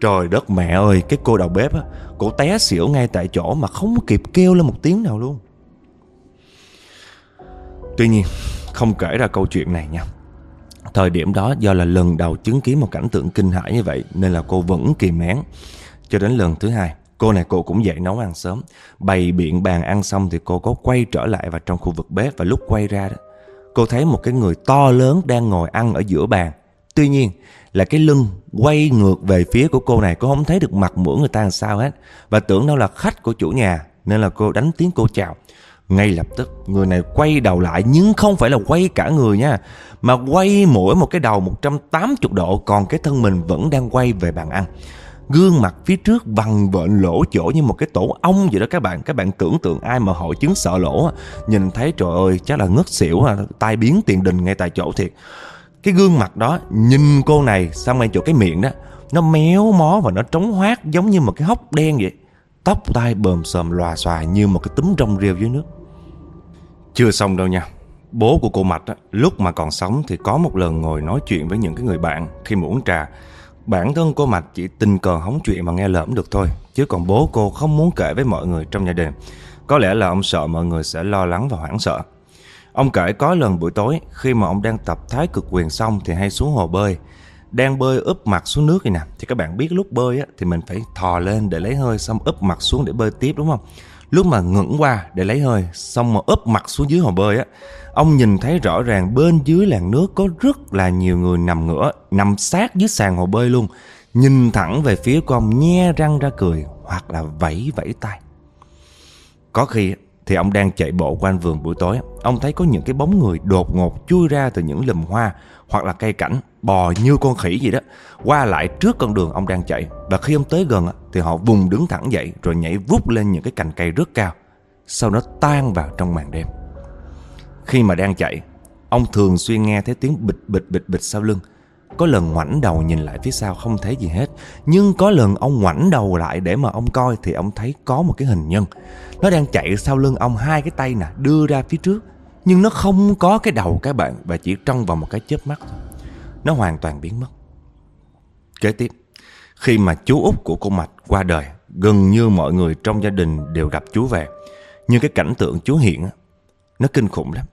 Trời đất mẹ ơi, cái cô đầu bếp á, cổ té xỉu ngay tại chỗ mà không kịp kêu lên một tiếng nào luôn. Tuy nhiên, không kể ra câu chuyện này nha. Thời điểm đó do là lần đầu chứng kiến một cảnh tượng kinh hãi như vậy nên là cô vẫn kìm nén. Cho đến lần thứ hai, cô này cô cũng dậy nấu ăn sớm. Bày biện bàn ăn xong thì cô có quay trở lại vào trong khu vực bếp và lúc quay ra đó, cô thấy một cái người to lớn đang ngồi ăn ở giữa bàn. Tuy nhiên, là cái lưng quay ngược về phía của cô này cô không thấy được mặt mũi người ta làm sao hết và tưởng đâu là khách của chủ nhà nên là cô đánh tiếng cô chào ngay lập tức, người này quay đầu lại, nhưng không phải là quay cả người nha, mà quay mỗi một cái đầu 180 độ, còn cái thân mình vẫn đang quay về bàn ăn. Gương mặt phía trước vằn vện lỗ chỗ như một cái tổ ong vậy đó các bạn. Các bạn tưởng tượng ai mà hội chứng sợ lỗ nhìn thấy trời ơi, chắc là ngất xỉu tai biến tiền đình ngay tại chỗ thiệt. Cái gương mặt đó, nhìn cô này xong ngay chỗ cái miệng đó, nó méo mó và nó trống hoác giống như một cái hốc đen vậy. Tóc tai bờm sờm lòa xòa như một cái túm rong rêu dưới nước chưa xong đâu nha bố của cô mạch á, lúc mà còn sống thì có một lần ngồi nói chuyện với những cái người bạn khi mà uống trà bản thân cô mạch chỉ tình cờ hóng chuyện mà nghe lỡm được thôi chứ còn bố cô không muốn kể với mọi người trong gia đình có lẽ là ông sợ mọi người sẽ lo lắng và hoảng sợ Ông kể có lần buổi tối khi mà ông đang tập thái cực quyền xong thì hay xuống hồ bơi. Đang bơi úp mặt xuống nước này nè. Thì các bạn biết lúc bơi á, thì mình phải thò lên để lấy hơi xong úp mặt xuống để bơi tiếp đúng không? Lúc mà ngẩng qua để lấy hơi xong mà úp mặt xuống dưới hồ bơi á. Ông nhìn thấy rõ ràng bên dưới làn nước có rất là nhiều người nằm ngửa, nằm sát dưới sàn hồ bơi luôn. Nhìn thẳng về phía của ông nhe răng ra cười hoặc là vẫy vẫy tay. Có khi thì ông đang chạy bộ quanh vườn buổi tối Ông thấy có những cái bóng người đột ngột chui ra từ những lùm hoa Hoặc là cây cảnh bò như con khỉ gì đó. Qua lại trước con đường ông đang chạy, Và khi ông tới gần thì họ vùng đứng thẳng dậy, Rồi nhảy vút lên những cái cành cây rất cao. Sau đó tan vào trong màn đêm. Khi mà đang chạy, Ông thường xuyên nghe thấy tiếng bịch bịch bịch bịch sau lưng. Có lần ngoảnh đầu nhìn lại phía sau không thấy gì hết, Nhưng có lần ông ngoảnh đầu lại để mà ông coi Thì ông thấy có một cái hình nhân. Nó đang chạy sau lưng ông hai cái tay nè, Đưa ra phía trước, Nhưng nó không có cái đầu các bạn Và chỉ trong vào một cái chớp mắt thôi. Nó hoàn toàn biến mất Kế tiếp Khi mà chú út của cô Mạch qua đời Gần như mọi người trong gia đình đều gặp chú về Nhưng cái cảnh tượng chú hiện Nó kinh khủng lắm.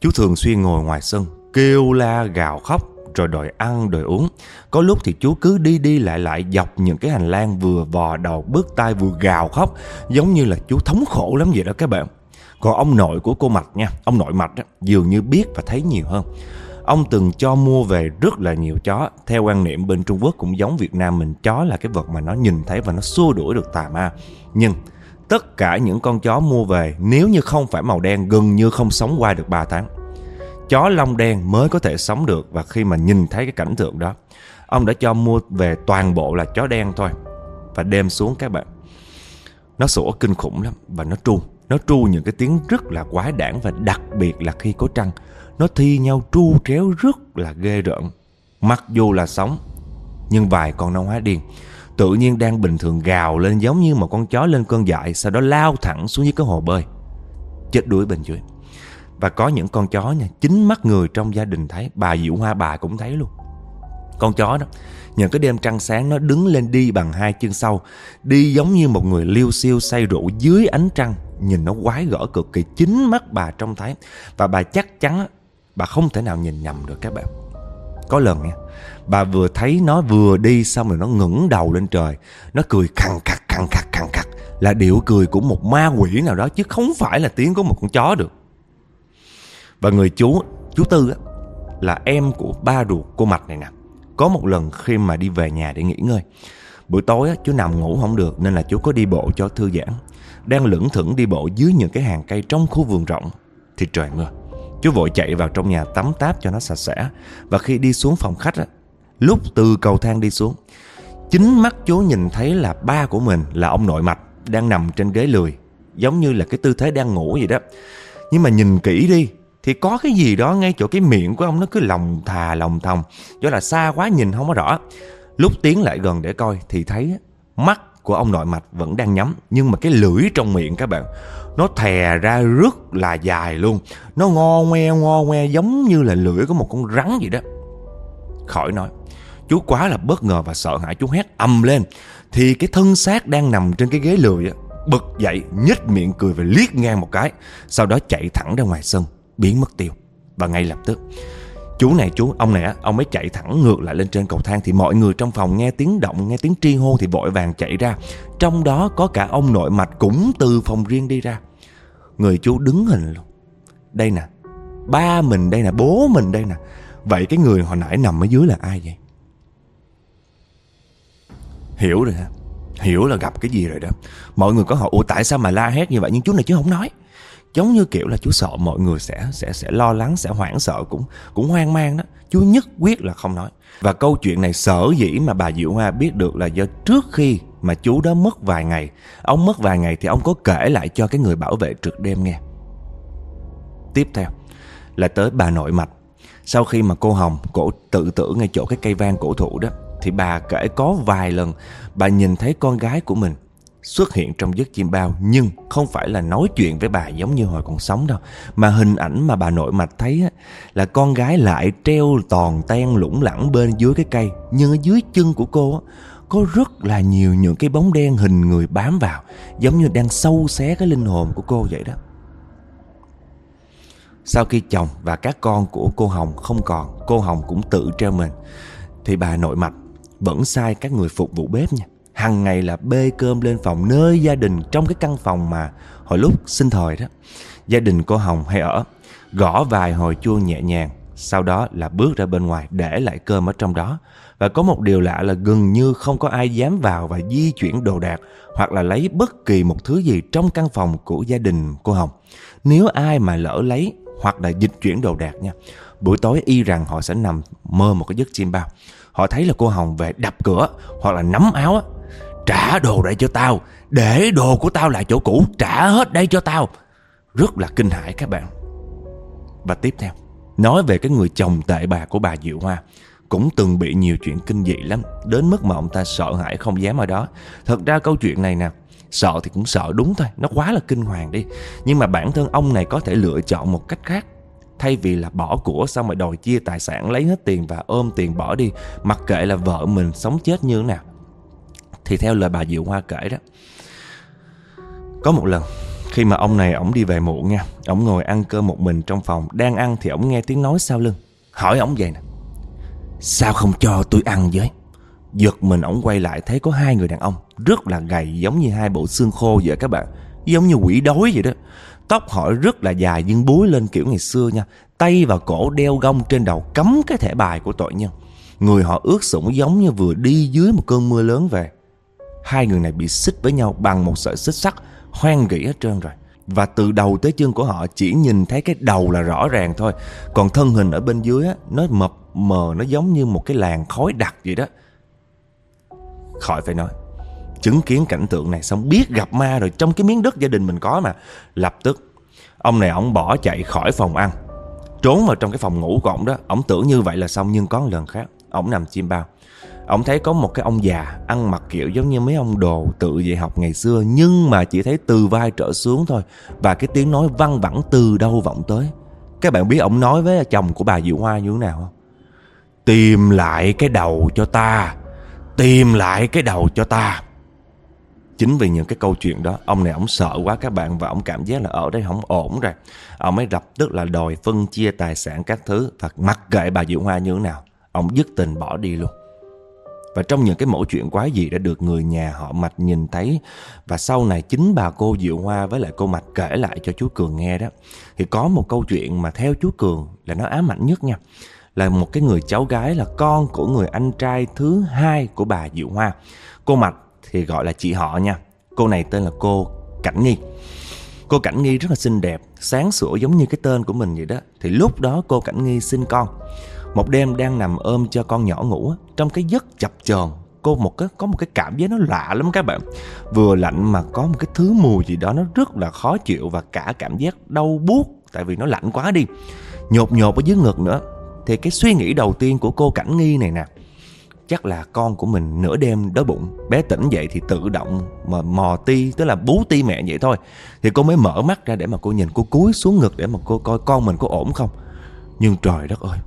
Chú thường xuyên ngồi ngoài sân, kêu la gào khóc rồi đòi ăn đòi uống. Có lúc thì chú cứ đi đi lại lại dọc những cái hành lang vừa vò đầu bước tay vừa gào khóc giống như là chú thống khổ lắm vậy đó các bạn. Còn ông nội của cô Mạch nha, ông nội Mạch á, dường như biết và thấy nhiều hơn. Ông từng cho mua về rất là nhiều chó. Theo quan niệm bên Trung Quốc cũng giống Việt Nam mình, chó là cái vật mà nó nhìn thấy và nó xua đuổi được tà ma. Nhưng tất cả những con chó mua về nếu như không phải màu đen gần như không sống qua được 3 tháng. Chó lông đen mới có thể sống được và khi mà nhìn thấy cái cảnh tượng đó, ông đã cho mua về toàn bộ là chó đen thôi và đem xuống các bạn. Nó sủa kinh khủng lắm và nó tru. Nó tru những cái tiếng rất là quái đản và đặc biệt là khi có trăng. Nó thi nhau tru tréo rất là ghê rợn. Mặc dù là sống, nhưng vài con nó hóa điên. Tự nhiên đang bình thường gào lên giống như một con chó lên cơn dại, sau đó lao thẳng xuống dưới cái hồ bơi. Chết đuối bên dưới. Và có những con chó nha, chính mắt người trong gia đình thấy, bà Diệu Hoa bà cũng thấy luôn. Con chó đó, những cái đêm trăng sáng nó đứng lên đi bằng hai chân sau, đi giống như một người liêu siêu say rượu dưới ánh trăng, nhìn nó quái gở cực kỳ chính mắt bà trông thấy. Và bà chắc chắn bà không thể nào nhìn nhầm được các bạn. Có lần nha, bà vừa thấy nó vừa đi xong rồi nó ngẩng đầu lên trời, nó cười khăn khặc khăn khặc khăn khặc là điệu cười của một ma quỷ nào đó chứ không phải là tiếng của một con chó được. Và người chú, chú Tư á, là em của ba ruột cô Mạch này nè. Có một lần khi mà đi về nhà để nghỉ ngơi. Buổi tối á, chú nằm ngủ không được nên là chú có đi bộ cho thư giãn. Đang lững thững đi bộ dưới những cái hàng cây trong khu vườn rộng thì trời mưa. Chú vội chạy vào trong nhà tắm táp cho nó sạch sẽ. Và khi đi xuống phòng khách á, lúc từ cầu thang đi xuống, chính mắt chú nhìn thấy là ba của mình là ông nội mạch đang nằm trên ghế lười. Giống như là cái tư thế đang ngủ vậy đó. Nhưng mà nhìn kỹ đi thì có cái gì đó ngay chỗ cái miệng của ông nó cứ lòng thà lòng thòng do là xa quá nhìn không có rõ lúc tiến lại gần để coi thì thấy mắt của ông nội mạch vẫn đang nhắm nhưng mà cái lưỡi trong miệng các bạn nó thè ra rất là dài luôn. Nó ngo ngoe ngo ngoe giống như là lưỡi của một con rắn vậy đó. Khỏi nói, chú quá là bất ngờ và sợ hãi chú hét ầm lên. Thì cái thân xác đang nằm trên cái ghế lười bật dậy, nhếch miệng cười và liếc ngang một cái. Sau đó chạy thẳng ra ngoài sân, biến mất tiêu. Và ngay lập tức chú này chú, ông này á, ông mới chạy thẳng ngược lại lên trên cầu thang thì mọi người trong phòng nghe tiếng động, nghe tiếng tri hô thì vội vàng chạy ra. Trong đó có cả ông nội mạch cũng từ phòng riêng đi ra. Người chú đứng hình luôn. Đây nè, ba mình đây nè, bố mình đây nè. Vậy cái người hồi nãy nằm ở dưới là ai vậy? Hiểu rồi hả? Hiểu là gặp cái gì rồi đó. Mọi người có hỏi, ủa, tại sao mà la hét như vậy? Nhưng chú này chứ không nói giống như kiểu là chú sợ mọi người sẽ sẽ sẽ lo lắng, sẽ hoảng sợ, cũng cũng hoang mang đó. Chú nhất quyết là không nói. Và câu chuyện này sở dĩ mà bà Diệu Hoa biết được là do trước khi mà chú đó mất vài ngày, ông mất vài ngày thì ông có kể lại cho cái người bảo vệ trực đêm nghe. Tiếp theo là tới bà nội mạch. Sau khi mà cô Hồng cổ tự tử ngay chỗ cái cây vang cổ thụ đó, thì bà kể có vài lần bà nhìn thấy con gái của mình xuất hiện trong giấc chim bao nhưng không phải là nói chuyện với bà giống như hồi còn sống đâu mà hình ảnh mà bà nội mạch thấy á, là con gái lại treo toàn ten lủng lẳng bên dưới cái cây. Nhưng ở dưới chân của cô á, có rất là nhiều những cái bóng đen hình người bám vào giống như đang sâu xé cái linh hồn của cô vậy đó. Sau khi chồng và các con của cô Hồng không còn cô Hồng cũng tự treo mình. Thì bà nội mạch vẫn sai các người phục vụ bếp nha hằng ngày là bê cơm lên phòng nơi gia đình trong cái căn phòng mà hồi lúc sinh thời đó. Gia đình cô Hồng hay ở, gõ vài hồi chuông nhẹ nhàng, sau đó là bước ra bên ngoài để lại cơm ở trong đó. Và có một điều lạ là gần như không có ai dám vào và di chuyển đồ đạc hoặc là lấy bất kỳ một thứ gì trong căn phòng của gia đình cô Hồng. Nếu ai mà lỡ lấy hoặc là dịch chuyển đồ đạc nha, buổi tối y rằng họ sẽ nằm mơ một cái giấc chim bao. Họ thấy là cô Hồng về đập cửa hoặc là nắm áo Trả đồ lại cho tao. Để đồ của tao lại chỗ cũ. Trả hết đây cho tao. Rất là kinh hãi các bạn. Và tiếp theo, Nói về cái người chồng tệ bà của bà Diệu Hoa. Cũng từng bị nhiều chuyện kinh dị lắm. Đến mức mà ông ta sợ hãi không dám ở đó. Thật ra câu chuyện này nè, Sợ thì cũng sợ đúng thôi. Nó quá là kinh hoàng đi. Nhưng mà bản thân ông này có thể lựa chọn một cách khác. Thay vì là bỏ của xong rồi đòi chia tài sản, lấy hết tiền và ôm tiền bỏ đi. Mặc kệ là vợ mình sống chết như thế nào thì theo lời bà Diệu Hoa kể đó, Có một lần, Khi mà ông này ổng đi về muộn nha, Ổng ngồi ăn cơm một mình trong phòng, Đang ăn thì ổng nghe tiếng nói sau lưng, Hỏi ổng vậy nè, Sao không cho tôi ăn với? Giật mình ổng quay lại thấy có hai người đàn ông, Rất là gầy giống như hai bộ xương khô vậy các bạn, Giống như quỷ đói vậy đó. Tóc họ rất là dài nhưng búi lên kiểu ngày xưa nha, Tay và cổ đeo gông trên đầu cấm cái thẻ bài của tội nhân. Người họ ướt sũng giống như vừa đi dưới một cơn mưa lớn về. Hai người này bị xích với nhau bằng một sợi xích sắt hoang gỉ hết trơn rồi. Và từ đầu tới chân của họ chỉ nhìn thấy cái đầu là rõ ràng thôi. Còn thân hình ở bên dưới á, nó mập mờ Nó giống như một cái làn khói đặc vậy đó. Khỏi phải nói Chứng kiến cảnh tượng này xong biết gặp ma rồi Trong cái miếng đất gia đình mình có mà. Lập tức Ông này ông bỏ chạy khỏi phòng ăn. Trốn vào trong cái phòng ngủ của ổng đó Ông tưởng như vậy là xong nhưng có một lần khác Ông nằm chim bao. Ông thấy có một cái ông già ăn mặc kiểu giống như mấy ông đồ tự dạy học ngày xưa nhưng mà chỉ thấy từ vai trở xuống thôi và cái tiếng nói văng vẳng từ đâu vọng tới. Các bạn biết ông nói với chồng của bà Diệu Hoa như thế nào không? Tìm lại cái đầu cho ta, tìm lại cái đầu cho ta. Chính vì những cái câu chuyện đó Ông này ông sợ quá các bạn Và ông cảm giác là ở đây không ổn rồi Ông mới lập tức là đòi phân chia tài sản các thứ Và mặc kệ bà Diệu Hoa như thế nào Ông dứt tình bỏ đi luôn và trong những cái mẫu chuyện quái dị đã được người nhà họ Mạch nhìn thấy Và sau này chính bà cô Diệu Hoa với lại cô Mạch kể lại cho chú Cường nghe đó Thì có một câu chuyện mà theo chú Cường là nó ám ảnh nhất nha. Là một cái người cháu gái là con của người anh trai thứ hai của bà Diệu Hoa. Cô Mạch thì gọi là chị họ nha. Cô này tên là cô Cảnh Nghi. Cô Cảnh Nghi rất là xinh đẹp, sáng sủa giống như cái tên của mình vậy đó. Thì lúc đó cô Cảnh Nghi sinh con một đêm đang nằm ôm cho con nhỏ ngủ, Trong cái giấc chập chờn, Cô một cái, có một cái cảm giác nó lạ lắm các bạn. Vừa lạnh mà có một cái thứ mùi gì đó Nó rất là khó chịu Và cả cảm giác đau buốt, Tại vì nó lạnh quá đi. Nhột nhột ở dưới ngực nữa. Thì cái suy nghĩ đầu tiên của cô Cảnh Nghi này nè, Chắc là con của mình nửa đêm đói bụng. Bé tỉnh dậy thì tự động mà mò ti, Tức là bú ti mẹ vậy thôi. Thì cô mới mở mắt ra để mà cô nhìn, Cô cúi xuống ngực để mà cô coi con mình có ổn không. Nhưng trời đất ơi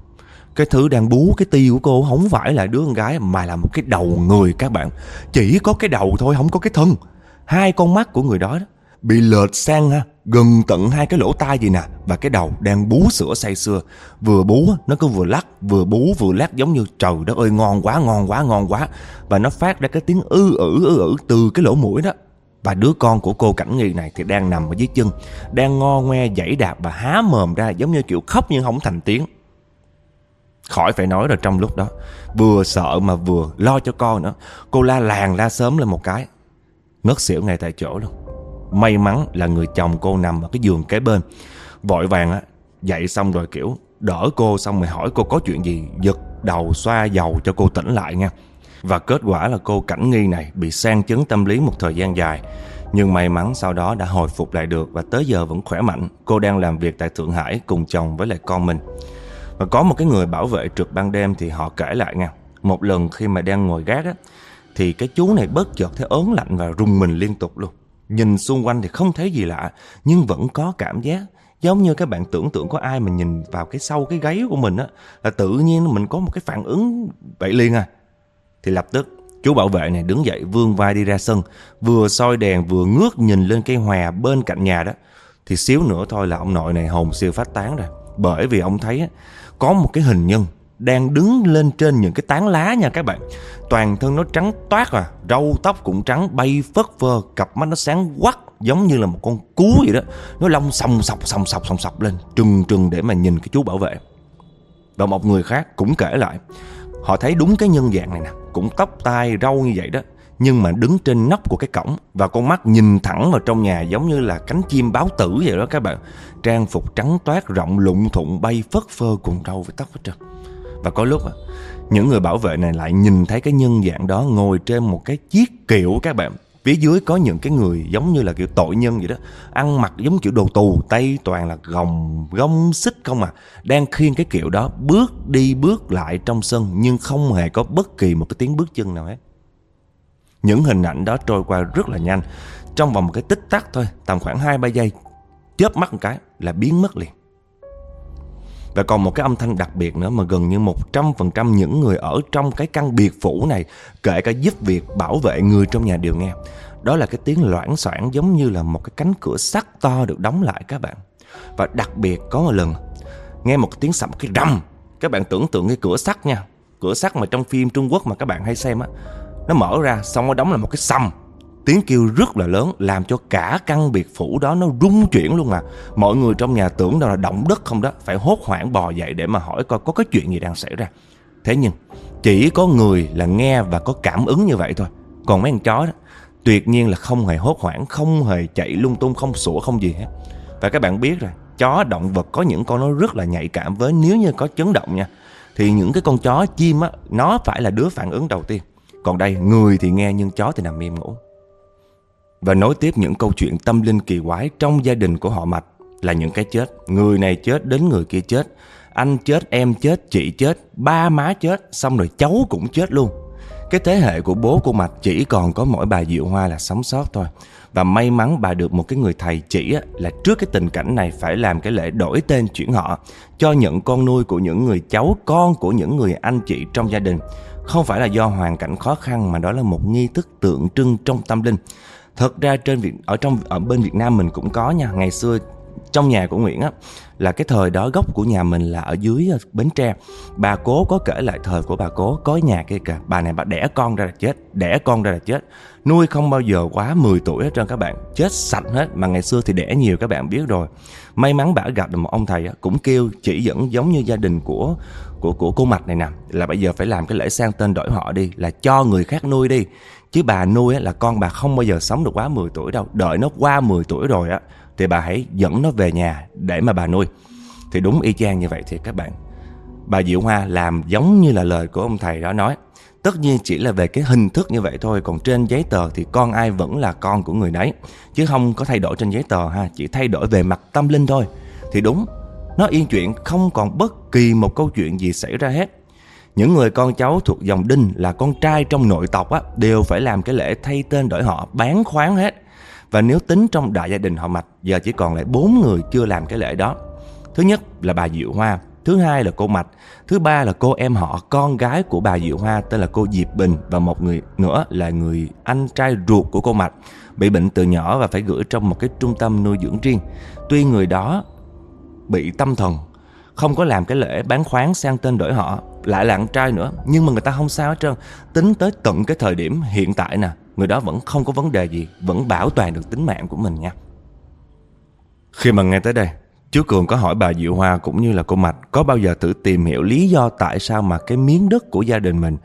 cái thứ đang bú cái ti của cô không phải là đứa con gái mà là một cái đầu người các bạn. Chỉ có cái đầu thôi không có cái thân. Hai con mắt của người đó, đó bị lệch sang ha gần tận hai cái lỗ tai gì nè. Và cái đầu đang bú sữa say sưa vừa bú nó cứ vừa lắc vừa bú vừa lắc giống như trời đất ơi ngon quá ngon quá ngon quá. Và nó phát ra cái tiếng ư ử ư ử từ cái lỗ mũi đó. Và đứa con của cô cảnh nghi này thì đang nằm ở dưới chân đang ngo ngoe dãy đạp và há mồm ra giống như kiểu khóc nhưng không thành tiếng. Khỏi phải nói rồi trong lúc đó, Vừa sợ mà vừa lo cho con nữa. Cô la làng la sớm lên một cái, Ngất xỉu ngay tại chỗ luôn. May mắn là người chồng cô nằm ở cái giường kế bên. Vội vàng á, Dậy xong rồi kiểu đỡ cô xong rồi hỏi cô có chuyện gì, Giật đầu xoa dầu cho cô tỉnh lại nha. Và kết quả là cô cảnh nghi này Bị sang chấn tâm lý một thời gian dài. Nhưng may mắn sau đó đã hồi phục lại được Và tới giờ vẫn khỏe mạnh. Cô đang làm việc tại Thượng Hải cùng chồng với lại con mình và có một cái người bảo vệ trực ban đêm thì họ kể lại nha. Một lần khi mà đang ngồi gác á, thì cái chú này bất chợt thấy ớn lạnh và rùng mình liên tục luôn. Nhìn xung quanh thì không thấy gì lạ, nhưng vẫn có cảm giác giống như các bạn tưởng tượng có ai mà nhìn vào cái sau cái gáy của mình á là tự nhiên mình có một cái phản ứng vậy liền à. Thì lập tức chú bảo vệ này đứng dậy vươn vai đi ra sân, vừa soi đèn vừa ngước nhìn lên cây hòa bên cạnh nhà đó. Thì xíu nữa thôi là ông nội này hồn siêu phát tán rồi. Bởi vì ông thấy á, có một cái hình nhân đang đứng lên trên những cái tán lá nha các bạn. Toàn thân nó trắng toát à, râu tóc cũng trắng bay phất phơ, cặp mắt nó sáng quắc giống như là một con cú vậy đó. Nó lông sòng sọc sòng sọc sòng sọc lên, trừng trừng để mà nhìn cái chú bảo vệ. Và một người khác cũng kể lại, họ thấy đúng cái nhân dạng này nè, cũng tóc tai râu như vậy đó nhưng mà đứng trên nóc của cái cổng và con mắt nhìn thẳng vào trong nhà giống như là cánh chim báo tử vậy đó các bạn. Trang phục trắng toát rộng lụng thụng bay phất phơ cùng râu với tóc hết trơn. Và có lúc à, những người bảo vệ này lại nhìn thấy cái nhân dạng đó ngồi trên một cái chiếc kiệu các bạn. Phía dưới có những cái người giống như là kiểu tội nhân vậy đó Ăn mặc giống kiểu đồ tù Tay toàn là gồng gông xích không à Đang khiêng cái kiệu đó Bước đi bước lại trong sân Nhưng không hề có bất kỳ một cái tiếng bước chân nào hết những hình ảnh đó trôi qua rất là nhanh Trong vòng một cái tích tắc thôi, Tầm khoảng 2-3 giây, Chớp mắt một cái là biến mất liền và còn một cái âm thanh đặc biệt nữa mà gần như 100% những người ở trong cái căn biệt phủ này, kể cả giúp việc bảo vệ người trong nhà đều nghe. Đó là cái tiếng loãng soảng giống như là một cái cánh cửa sắt to được đóng lại các bạn. Và đặc biệt có một lần, nghe một tiếng sầm cái rầm. Các bạn tưởng tượng cái cửa sắt nha. Cửa sắt mà trong phim Trung Quốc mà các bạn hay xem á. Nó mở ra xong nó đóng là một cái sầm Tiếng kêu rất là lớn làm cho cả căn biệt phủ đó nó rung chuyển luôn mà. Mọi người trong nhà tưởng đâu là động đất không đó, phải hốt hoảng bò dậy để mà hỏi coi có cái chuyện gì đang xảy ra. Thế nhưng chỉ có người là nghe và có cảm ứng như vậy thôi. Còn mấy con chó đó tuyệt nhiên là không hề hốt hoảng, không hề chạy lung tung, không sủa, không gì hết. Và các bạn biết rồi, chó động vật có những con nó rất là nhạy cảm với nếu như có chấn động nha. Thì những cái con chó chim á, nó phải là đứa phản ứng đầu tiên. Còn đây, người thì nghe nhưng chó thì nằm im ngủ. Và nối tiếp những câu chuyện tâm linh kỳ quái trong gia đình của họ Mạch là những cái chết. Người này chết đến người kia chết. Anh chết, em chết, chị chết, ba má chết, xong rồi cháu cũng chết luôn. Cái thế hệ của bố của Mạch chỉ còn có mỗi bà Diệu Hoa là sống sót thôi. Và may mắn bà được một cái người thầy chỉ là trước cái tình cảnh này phải làm cái lễ đổi tên chuyển họ cho những con nuôi của những người cháu con của những người anh chị trong gia đình. Không phải là do hoàn cảnh khó khăn mà đó là một nghi thức tượng trưng trong tâm linh. Thật ra trên Việt ở trong ở bên Việt Nam mình cũng có nha. Ngày xưa trong nhà của Nguyễn á là cái thời đó gốc của nhà mình là ở dưới ờ, Bến Tre. Bà cố có kể lại thời của bà cố có nhà kia kìa, bà này bà đẻ con ra là chết, đẻ con ra là chết. Nuôi không bao giờ quá 10 tuổi hết trơn các bạn, chết sạch hết mà ngày xưa thì đẻ nhiều các bạn biết rồi. May mắn bà gặp được một ông thầy cũng kêu chỉ dẫn giống như gia đình của của của cô Mạch này nè, là bây giờ phải làm cái lễ sang tên đổi họ đi, là cho người khác nuôi đi. Chứ bà nuôi là con bà không bao giờ sống được quá 10 tuổi đâu, đợi nó qua 10 tuổi rồi á, thì bà hãy dẫn nó về nhà để mà bà nuôi. Thì đúng y chang như vậy thì các bạn. Bà Diệu Hoa làm giống như là lời của ông thầy đó nói. Tất nhiên chỉ là về cái hình thức như vậy thôi, còn trên giấy tờ thì con ai vẫn là con của người đấy chứ không có thay đổi trên giấy tờ ha, chỉ thay đổi về mặt tâm linh thôi. Thì đúng nó yên chuyện không còn bất kỳ một câu chuyện gì xảy ra hết những người con cháu thuộc dòng Đinh là con trai trong nội tộc á, đều phải làm cái lễ thay tên đổi họ bán khoáng hết. Và nếu tính trong đại gia đình họ Mạch, giờ chỉ còn lại bốn người chưa làm cái lễ đó. Thứ nhất là bà Diệu Hoa, thứ hai là cô Mạch, thứ ba là cô em họ con gái của bà Diệu Hoa tên là cô Diệp Bình và một người nữa là người anh trai ruột của cô Mạch bị bệnh từ nhỏ và phải gửi trong một cái trung tâm nuôi dưỡng riêng. Tuy người đó bị tâm thần, không có làm cái lễ bán khoáng sang tên đổi họ. Lại là trai nữa, nhưng mà người ta không sao hết trơn. Tính tới tận cái thời điểm hiện tại nè, người đó vẫn không có vấn đề gì, vẫn bảo toàn được tính mạng của mình nha. Khi mà nghe tới đây chú cường có hỏi bà diệu hoa cũng như là cô mạch có bao giờ thử tìm hiểu lý do tại sao mà cái miếng đất của gia đình mình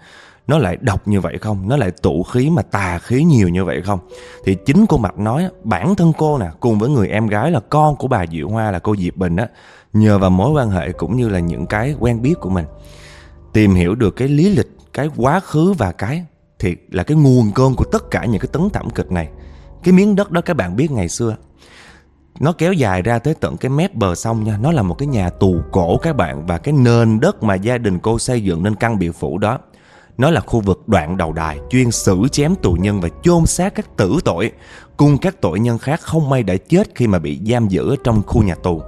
nó lại độc như vậy không? Nó lại tụ khí mà tà khí nhiều như vậy không? Thì chính cô mạch nói, bản thân cô nè, cùng với người em gái là con của bà diệu hoa, là cô diệp bình á, nhờ vào mối quan hệ cũng như là những cái quen biết của mình, tìm hiểu được cái lý lịch, cái quá khứ và cái thiệt là cái nguồn cơn của tất cả những cái tấn thảm kịch này. Cái miếng đất đó, các bạn biết ngày xưa, nó kéo dài ra tới tận cái mép bờ sông nha. Nó là một cái nhà tù cổ các bạn và cái nền đất mà gia đình cô xây dựng nên căn biệt phủ đó nó là khu vực đoạn đầu đài chuyên xử chém tù nhân và chôn xác các tử tội cùng các tội nhân khác không may đã chết khi mà bị giam giữ trong khu nhà tù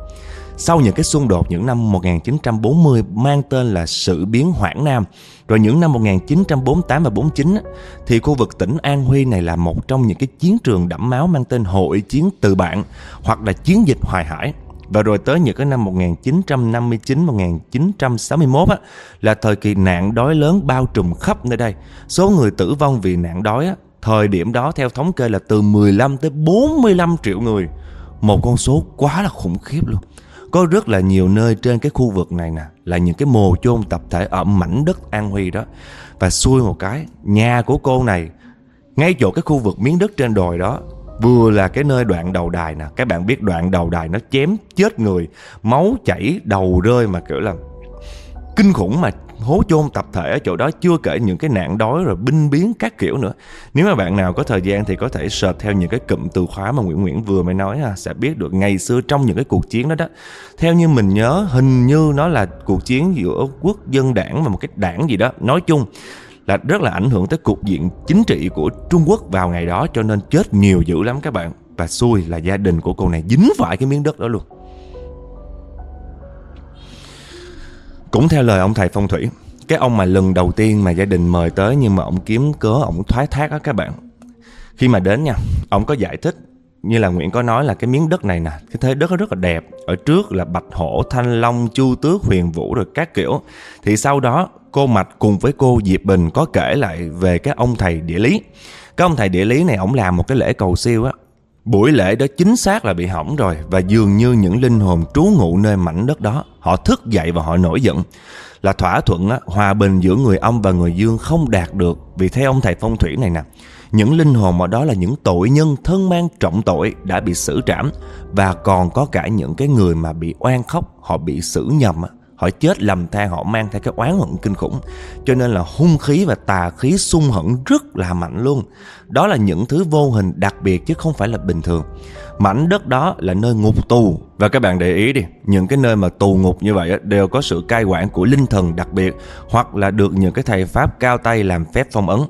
sau những cái xung đột những năm 1940 mang tên là sự biến Hoảng Nam, rồi những năm 1948 và 49 thì khu vực tỉnh An Huy này là một trong những cái chiến trường đẫm máu mang tên Hội chiến Từ Bạn hoặc là chiến dịch Hoài Hải. Và rồi tới những cái năm 1959-1961 á, là thời kỳ nạn đói lớn bao trùm khắp nơi đây. Số người tử vong vì nạn đói á, thời điểm đó theo thống kê là từ 15 tới 45 triệu người. Một con số quá là khủng khiếp luôn. Có rất là nhiều nơi trên cái khu vực này nè Là những cái mồ chôn tập thể ở mảnh đất An Huy đó Và xui một cái Nhà của cô này Ngay chỗ cái khu vực miếng đất trên đồi đó Vừa là cái nơi đoạn đầu đài nè Các bạn biết đoạn đầu đài nó chém chết người Máu chảy đầu rơi mà kiểu là Kinh khủng mà hố chôn tập thể ở chỗ đó chưa kể những cái nạn đói rồi binh biến các kiểu nữa. Nếu mà bạn nào có thời gian thì có thể search theo những cái cụm từ khóa mà Nguyễn Nguyễn vừa mới nói ha, sẽ biết được ngày xưa trong những cái cuộc chiến đó đó. Theo như mình nhớ hình như nó là cuộc chiến giữa quốc dân đảng và một cái đảng gì đó. Nói chung là rất là ảnh hưởng tới cục diện chính trị của Trung Quốc vào ngày đó cho nên chết nhiều dữ lắm các bạn. Và xui là gia đình của cô này dính phải cái miếng đất đó luôn. Cũng theo lời ông thầy phong thủy Cái ông mà lần đầu tiên mà gia đình mời tới Nhưng mà ông kiếm cớ ông thoái thác á các bạn. Khi mà đến nha, ông có giải thích như là Nguyễn có nói là cái miếng đất này nè, cái thế đất nó rất là đẹp. Ở trước là Bạch Hổ, Thanh Long, Chu Tước, Huyền Vũ rồi các kiểu. Thì sau đó cô Mạch cùng với cô Diệp Bình có kể lại về cái ông thầy địa lý. Cái ông thầy địa lý này ổng làm một cái lễ cầu siêu á. Buổi lễ đó chính xác là bị hỏng rồi và dường như những linh hồn trú ngụ nơi mảnh đất đó, họ thức dậy và họ nổi giận. Là thỏa thuận á, hòa bình giữa người âm và người dương không đạt được vì theo ông thầy phong thủy này nè, những linh hồn ở đó là những tội nhân thân mang trọng tội đã bị xử trảm và còn có cả những cái người mà bị oan khóc, họ bị xử nhầm họ chết lầm than họ mang theo cái oán hận kinh khủng. Cho nên là hung khí và tà khí xung hận rất là mạnh luôn. Đó là những thứ vô hình đặc biệt chứ không phải là bình thường. Mảnh đất đó là nơi ngục tù. Và các bạn để ý đi, những cái nơi mà tù ngục như vậy đều có sự cai quản của linh thần đặc biệt, hoặc là được những cái thầy pháp cao tay làm phép phong ấn.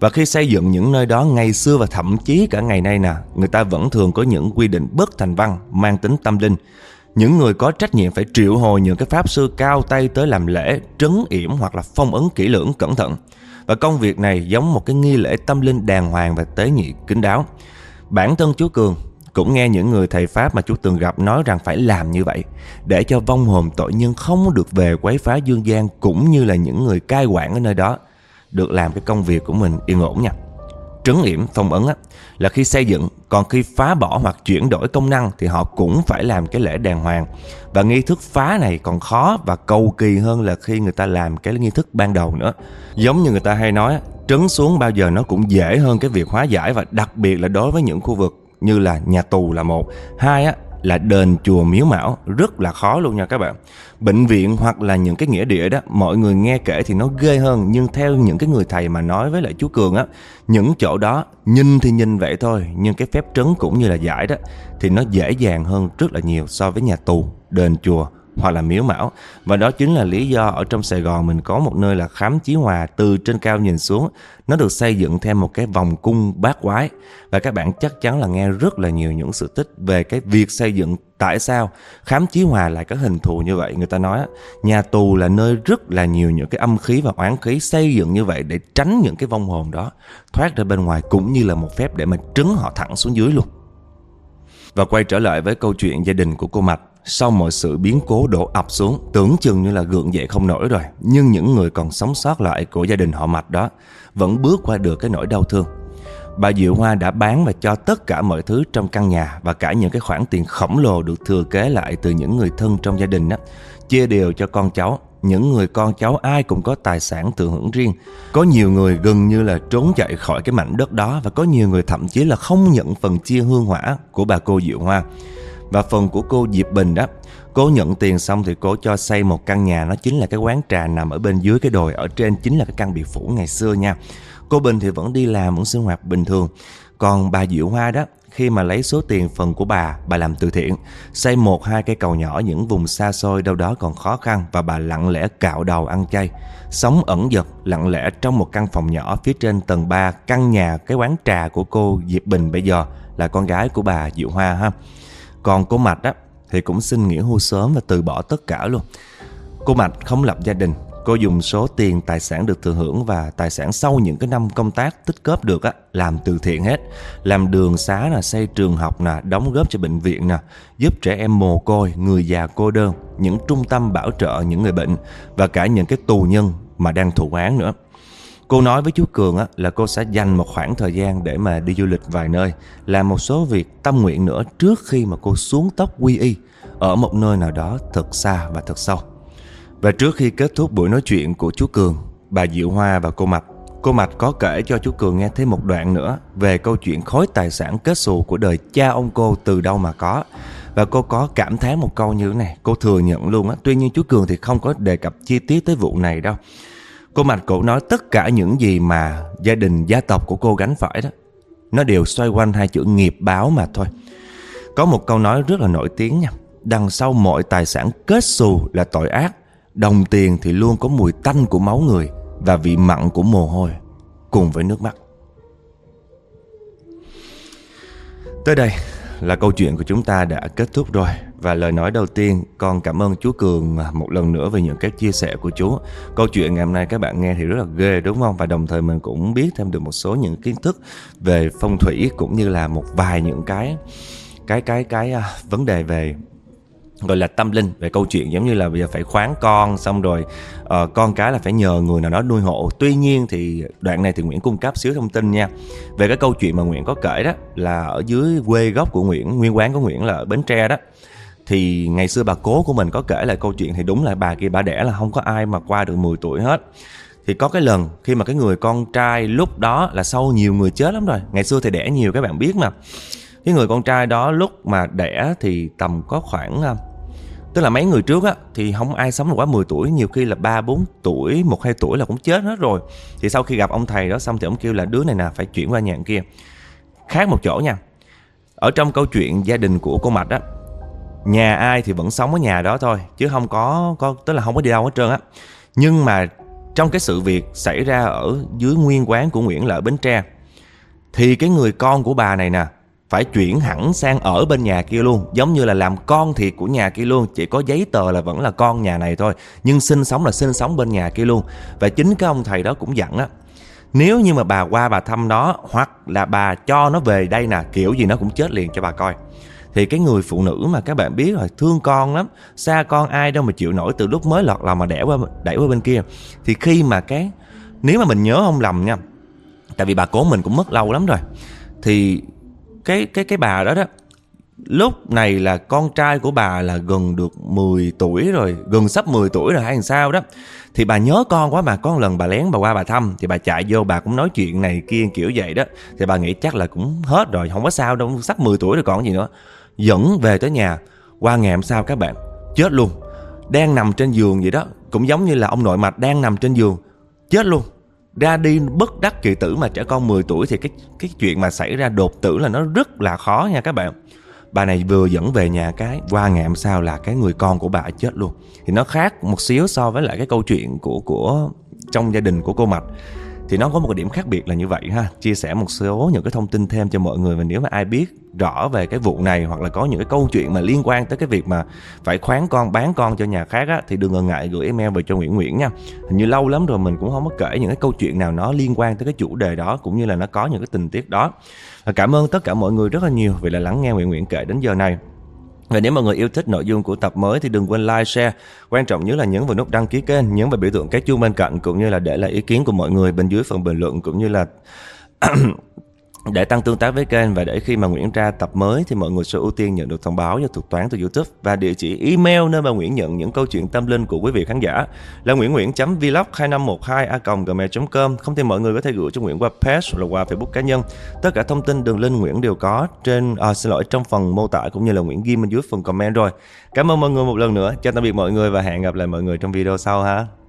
Và khi xây dựng những nơi đó ngày xưa và thậm chí cả ngày nay nè, người ta vẫn thường có những quy định bất thành văn mang tính tâm linh những người có trách nhiệm phải triệu hồi những cái pháp sư cao tay tới làm lễ, trấn yểm hoặc là phong ấn kỹ lưỡng cẩn thận. Và công việc này giống một cái nghi lễ tâm linh đàng hoàng và tế nhị kín đáo. Bản thân chú Cường cũng nghe những người thầy Pháp mà chú từng gặp nói rằng phải làm như vậy để cho vong hồn tội nhân không được về quấy phá dương gian cũng như là những người cai quản ở nơi đó được làm cái công việc của mình yên ổn nha trấn yểm phong ấn á, là khi xây dựng còn khi phá bỏ hoặc chuyển đổi công năng thì họ cũng phải làm cái lễ đàng hoàng. Và nghi thức phá này còn khó và cầu kỳ hơn là khi người ta làm cái nghi thức ban đầu nữa. Giống như người ta hay nói trấn xuống bao giờ nó cũng dễ hơn cái việc hóa giải và đặc biệt là đối với những khu vực như là nhà tù là một. Hai á là đền chùa miếu mão rất là khó luôn nha các bạn. Bệnh viện hoặc là những cái nghĩa địa đó, mọi người nghe kể thì nó ghê hơn, nhưng theo những cái người thầy mà nói với lại chú cường á, những chỗ đó nhìn thì nhìn vậy thôi, nhưng cái phép trấn cũng như là giải đó, thì nó dễ dàng hơn rất là nhiều so với nhà tù, đền chùa hoặc là miếu mão. Và đó chính là lý do ở trong Sài Gòn mình có một nơi là khám chí hòa từ trên cao nhìn xuống. Nó được xây dựng theo một cái vòng cung bát quái. Và các bạn chắc chắn là nghe rất là nhiều những sự tích về cái việc xây dựng tại sao khám chí hòa lại có hình thù như vậy. Người ta nói nhà tù là nơi rất là nhiều những cái âm khí và oán khí xây dựng như vậy để tránh những cái vong hồn đó, thoát ra bên ngoài cũng như là một phép để mà trấn họ thẳng xuống dưới luôn. Và quay trở lại với câu chuyện gia đình của cô Mạch sau mọi sự biến cố đổ ập xuống, tưởng chừng như là gượng dậy không nổi rồi, nhưng những người còn sống sót lại của gia đình họ Mạch đó vẫn bước qua được cái nỗi đau thương. Bà Diệu Hoa đã bán và cho tất cả mọi thứ trong căn nhà và cả những cái khoản tiền khổng lồ được thừa kế lại từ những người thân trong gia đình đó, chia đều cho con cháu. Những người con cháu ai cũng có tài sản thừa hưởng riêng. Có nhiều người gần như là trốn chạy khỏi cái mảnh đất đó và có nhiều người thậm chí là không nhận phần chia hương hỏa của bà cô Diệu Hoa. Và phần của cô Diệp Bình đó Cô nhận tiền xong thì cô cho xây một căn nhà. Nó chính là cái quán trà nằm ở bên dưới cái đồi Ở trên chính là cái căn biệt phủ ngày xưa nha. Cô Bình thì vẫn đi làm, vẫn sinh hoạt bình thường. Còn bà Diệu Hoa đó khi mà lấy số tiền phần của bà, bà làm từ thiện, xây một hai cây cầu nhỏ những vùng xa xôi đâu đó còn khó khăn. Và bà lặng lẽ cạo đầu ăn chay. Sống ẩn dật, lặng lẽ trong một căn phòng nhỏ phía trên tầng 3 căn nhà cái quán trà của cô Diệp Bình bây giờ là con gái của bà Diệu Hoa ha. Còn cô Mạch á thì cũng xin nghỉ hưu sớm và từ bỏ tất cả luôn. Cô Mạch không lập gia đình, cô dùng số tiền tài sản được thừa hưởng và tài sản sau những cái năm công tác tích góp được á làm từ thiện hết, làm đường xá nè, xây trường học nè, đóng góp cho bệnh viện nè, giúp trẻ em mồ côi, người già cô đơn, những trung tâm bảo trợ những người bệnh và cả những cái tù nhân mà đang thụ án nữa. Cô nói với chú Cường á, là cô sẽ dành một khoảng thời gian để mà đi du lịch vài nơi, làm một số việc tâm nguyện nữa trước khi mà cô xuống tóc quy y ở một nơi nào đó thật xa và thật sâu. Và trước khi kết thúc buổi nói chuyện của chú Cường, bà Diệu Hoa và cô Mạch, cô Mạch có kể cho chú Cường nghe thêm một đoạn nữa về câu chuyện khối tài sản kết xù của đời cha ông cô từ đâu mà có. Và cô có cảm thán một câu như thế này, cô thừa nhận luôn á. Tuy nhiên chú Cường thì không có đề cập chi tiết tới vụ này đâu. Cô Mạch cổ nói tất cả những gì mà gia đình, gia tộc của cô gánh phải đó. Nó đều xoay quanh hai chữ nghiệp báo mà thôi. Có một câu nói rất là nổi tiếng nha. Đằng sau mọi tài sản kết xù là tội ác, Đồng tiền thì luôn có mùi tanh của máu người Và vị mặn của mồ hôi Cùng với nước mắt. Tới đây là câu chuyện của chúng ta đã kết thúc rồi và lời nói đầu tiên, con cảm ơn chú Cường một lần nữa về những các chia sẻ của chú. Câu chuyện ngày hôm nay các bạn nghe thì rất là ghê, đúng không? Và đồng thời mình cũng biết thêm được một số những kiến thức về phong thủy cũng như là một vài những cái cái cái cái cái vấn đề về gọi là tâm linh về câu chuyện giống như là bây giờ phải khoán con xong rồi uh, con cái là phải nhờ người nào đó nuôi hộ. Tuy nhiên thì đoạn này thì nguyễn cung cấp xíu thông tin nha. Về cái câu chuyện mà nguyễn có kể đó là ở dưới quê gốc của nguyễn nguyên quán của nguyễn là ở bến tre đó. Thì ngày xưa bà cố của mình có kể lại câu chuyện thì đúng là bà kia bà đẻ là không có ai mà qua được 10 tuổi hết. Thì có cái lần khi mà cái người con trai lúc đó là sau nhiều người chết lắm rồi ngày xưa thì đẻ nhiều các bạn biết mà. Cái người con trai đó lúc mà đẻ thì tầm có khoảng à, tức là mấy người trước á, thì không ai sống được quá 10 tuổi, nhiều khi là ba, bốn tuổi, một, hai tuổi là cũng chết hết rồi. Thì sau khi gặp ông thầy đó xong thì ông kêu là, đứa này nè, phải chuyển qua nhà kia. Khác một chỗ nha. Ở trong câu chuyện gia đình của cô mạch á, nhà ai thì vẫn sống ở nhà đó thôi, chứ không có có, tức là không có đi đâu hết trơn á. Nhưng mà trong cái sự việc xảy ra ở dưới nguyên quán của Nguyễn Lợi Bến Tre, thì cái người con của bà này nè phải chuyển hẳn sang ở bên nhà kia luôn, giống như là làm con thiệt của nhà kia luôn, chỉ có giấy tờ là vẫn là con nhà này thôi, nhưng sinh sống là sinh sống bên nhà kia luôn. Và chính cái ông thầy đó cũng dặn á, nếu như mà bà qua bà thăm nó hoặc là bà cho nó về đây nè, kiểu gì nó cũng chết liền cho bà coi. Thì cái người phụ nữ mà các bạn biết rồi thương con lắm, xa con ai đâu mà chịu nổi từ lúc mới lọt lòng mà đẻ qua đẩy qua bên kia. Thì khi mà cái, nếu mà mình nhớ không lầm nha, tại vì bà cố mình cũng mất lâu lắm rồi, thì cái cái cái bà đó đó, lúc này là con trai của bà là gần được 10 tuổi rồi, gần sắp 10 tuổi rồi hay làm sao đó. Thì bà nhớ con quá mà, có một lần bà lén bà qua bà thăm, thì bà chạy vô, bà cũng nói chuyện này kia kiểu vậy đó. Thì bà nghĩ chắc là cũng hết rồi, không có sao đâu, sắp 10 tuổi rồi còn gì nữa. Dẫn về tới nhà, qua ngày hôm sau các bạn, chết luôn. Đang nằm trên giường vậy đó, cũng giống như là ông nội mạch đang nằm trên giường, chết luôn ra đi bất đắc kỳ tử mà trẻ con 10 tuổi thì cái cái chuyện mà xảy ra đột tử là nó rất là khó nha các bạn. Bà này vừa dẫn về nhà cái, qua ngày hôm sau là cái người con của bà chết luôn. Thì nó khác một xíu so với lại cái câu chuyện của của trong gia đình của cô mạch thì nó có một cái điểm khác biệt là như vậy ha. Chia sẻ một số những cái thông tin thêm cho mọi người và nếu mà ai biết rõ về cái vụ này hoặc là có những cái câu chuyện mà liên quan tới cái việc mà phải khoán con, bán con cho nhà khác á, thì đừng ngần ngại gửi email về cho Nguyễn Nguyễn nha. Hình như lâu lắm rồi mình cũng không có kể những cái câu chuyện nào nó liên quan tới cái chủ đề đó cũng như là nó có những cái tình tiết đó. Và cảm ơn tất cả mọi người rất là nhiều vì là lắng nghe Nguyễn Nguyễn kể đến giờ này và nếu mọi người yêu thích nội dung của tập mới thì đừng quên like, share. Quan trọng nhất là nhấn vào nút đăng ký kênh, nhấn vào biểu tượng cái chuông bên cạnh cũng như là để lại ý kiến của mọi người bên dưới phần bình luận cũng như là <clears throat> để tăng tương tác với kênh và để khi mà Nguyễn ra tập mới thì mọi người sẽ ưu tiên nhận được thông báo do thuật toán từ YouTube và địa chỉ email nơi mà Nguyễn nhận những câu chuyện tâm linh của quý vị khán giả là nguyễn nguyễn vlog 2512 a gmail.com không thì mọi người có thể gửi cho Nguyễn qua page hoặc là qua Facebook cá nhân. Tất cả thông tin đường link Nguyễn đều có trên à, xin lỗi trong phần mô tả cũng như là Nguyễn ghi bên dưới phần comment rồi. Cảm ơn mọi người một lần nữa. Chào tạm biệt mọi người và hẹn gặp lại mọi người trong video sau ha.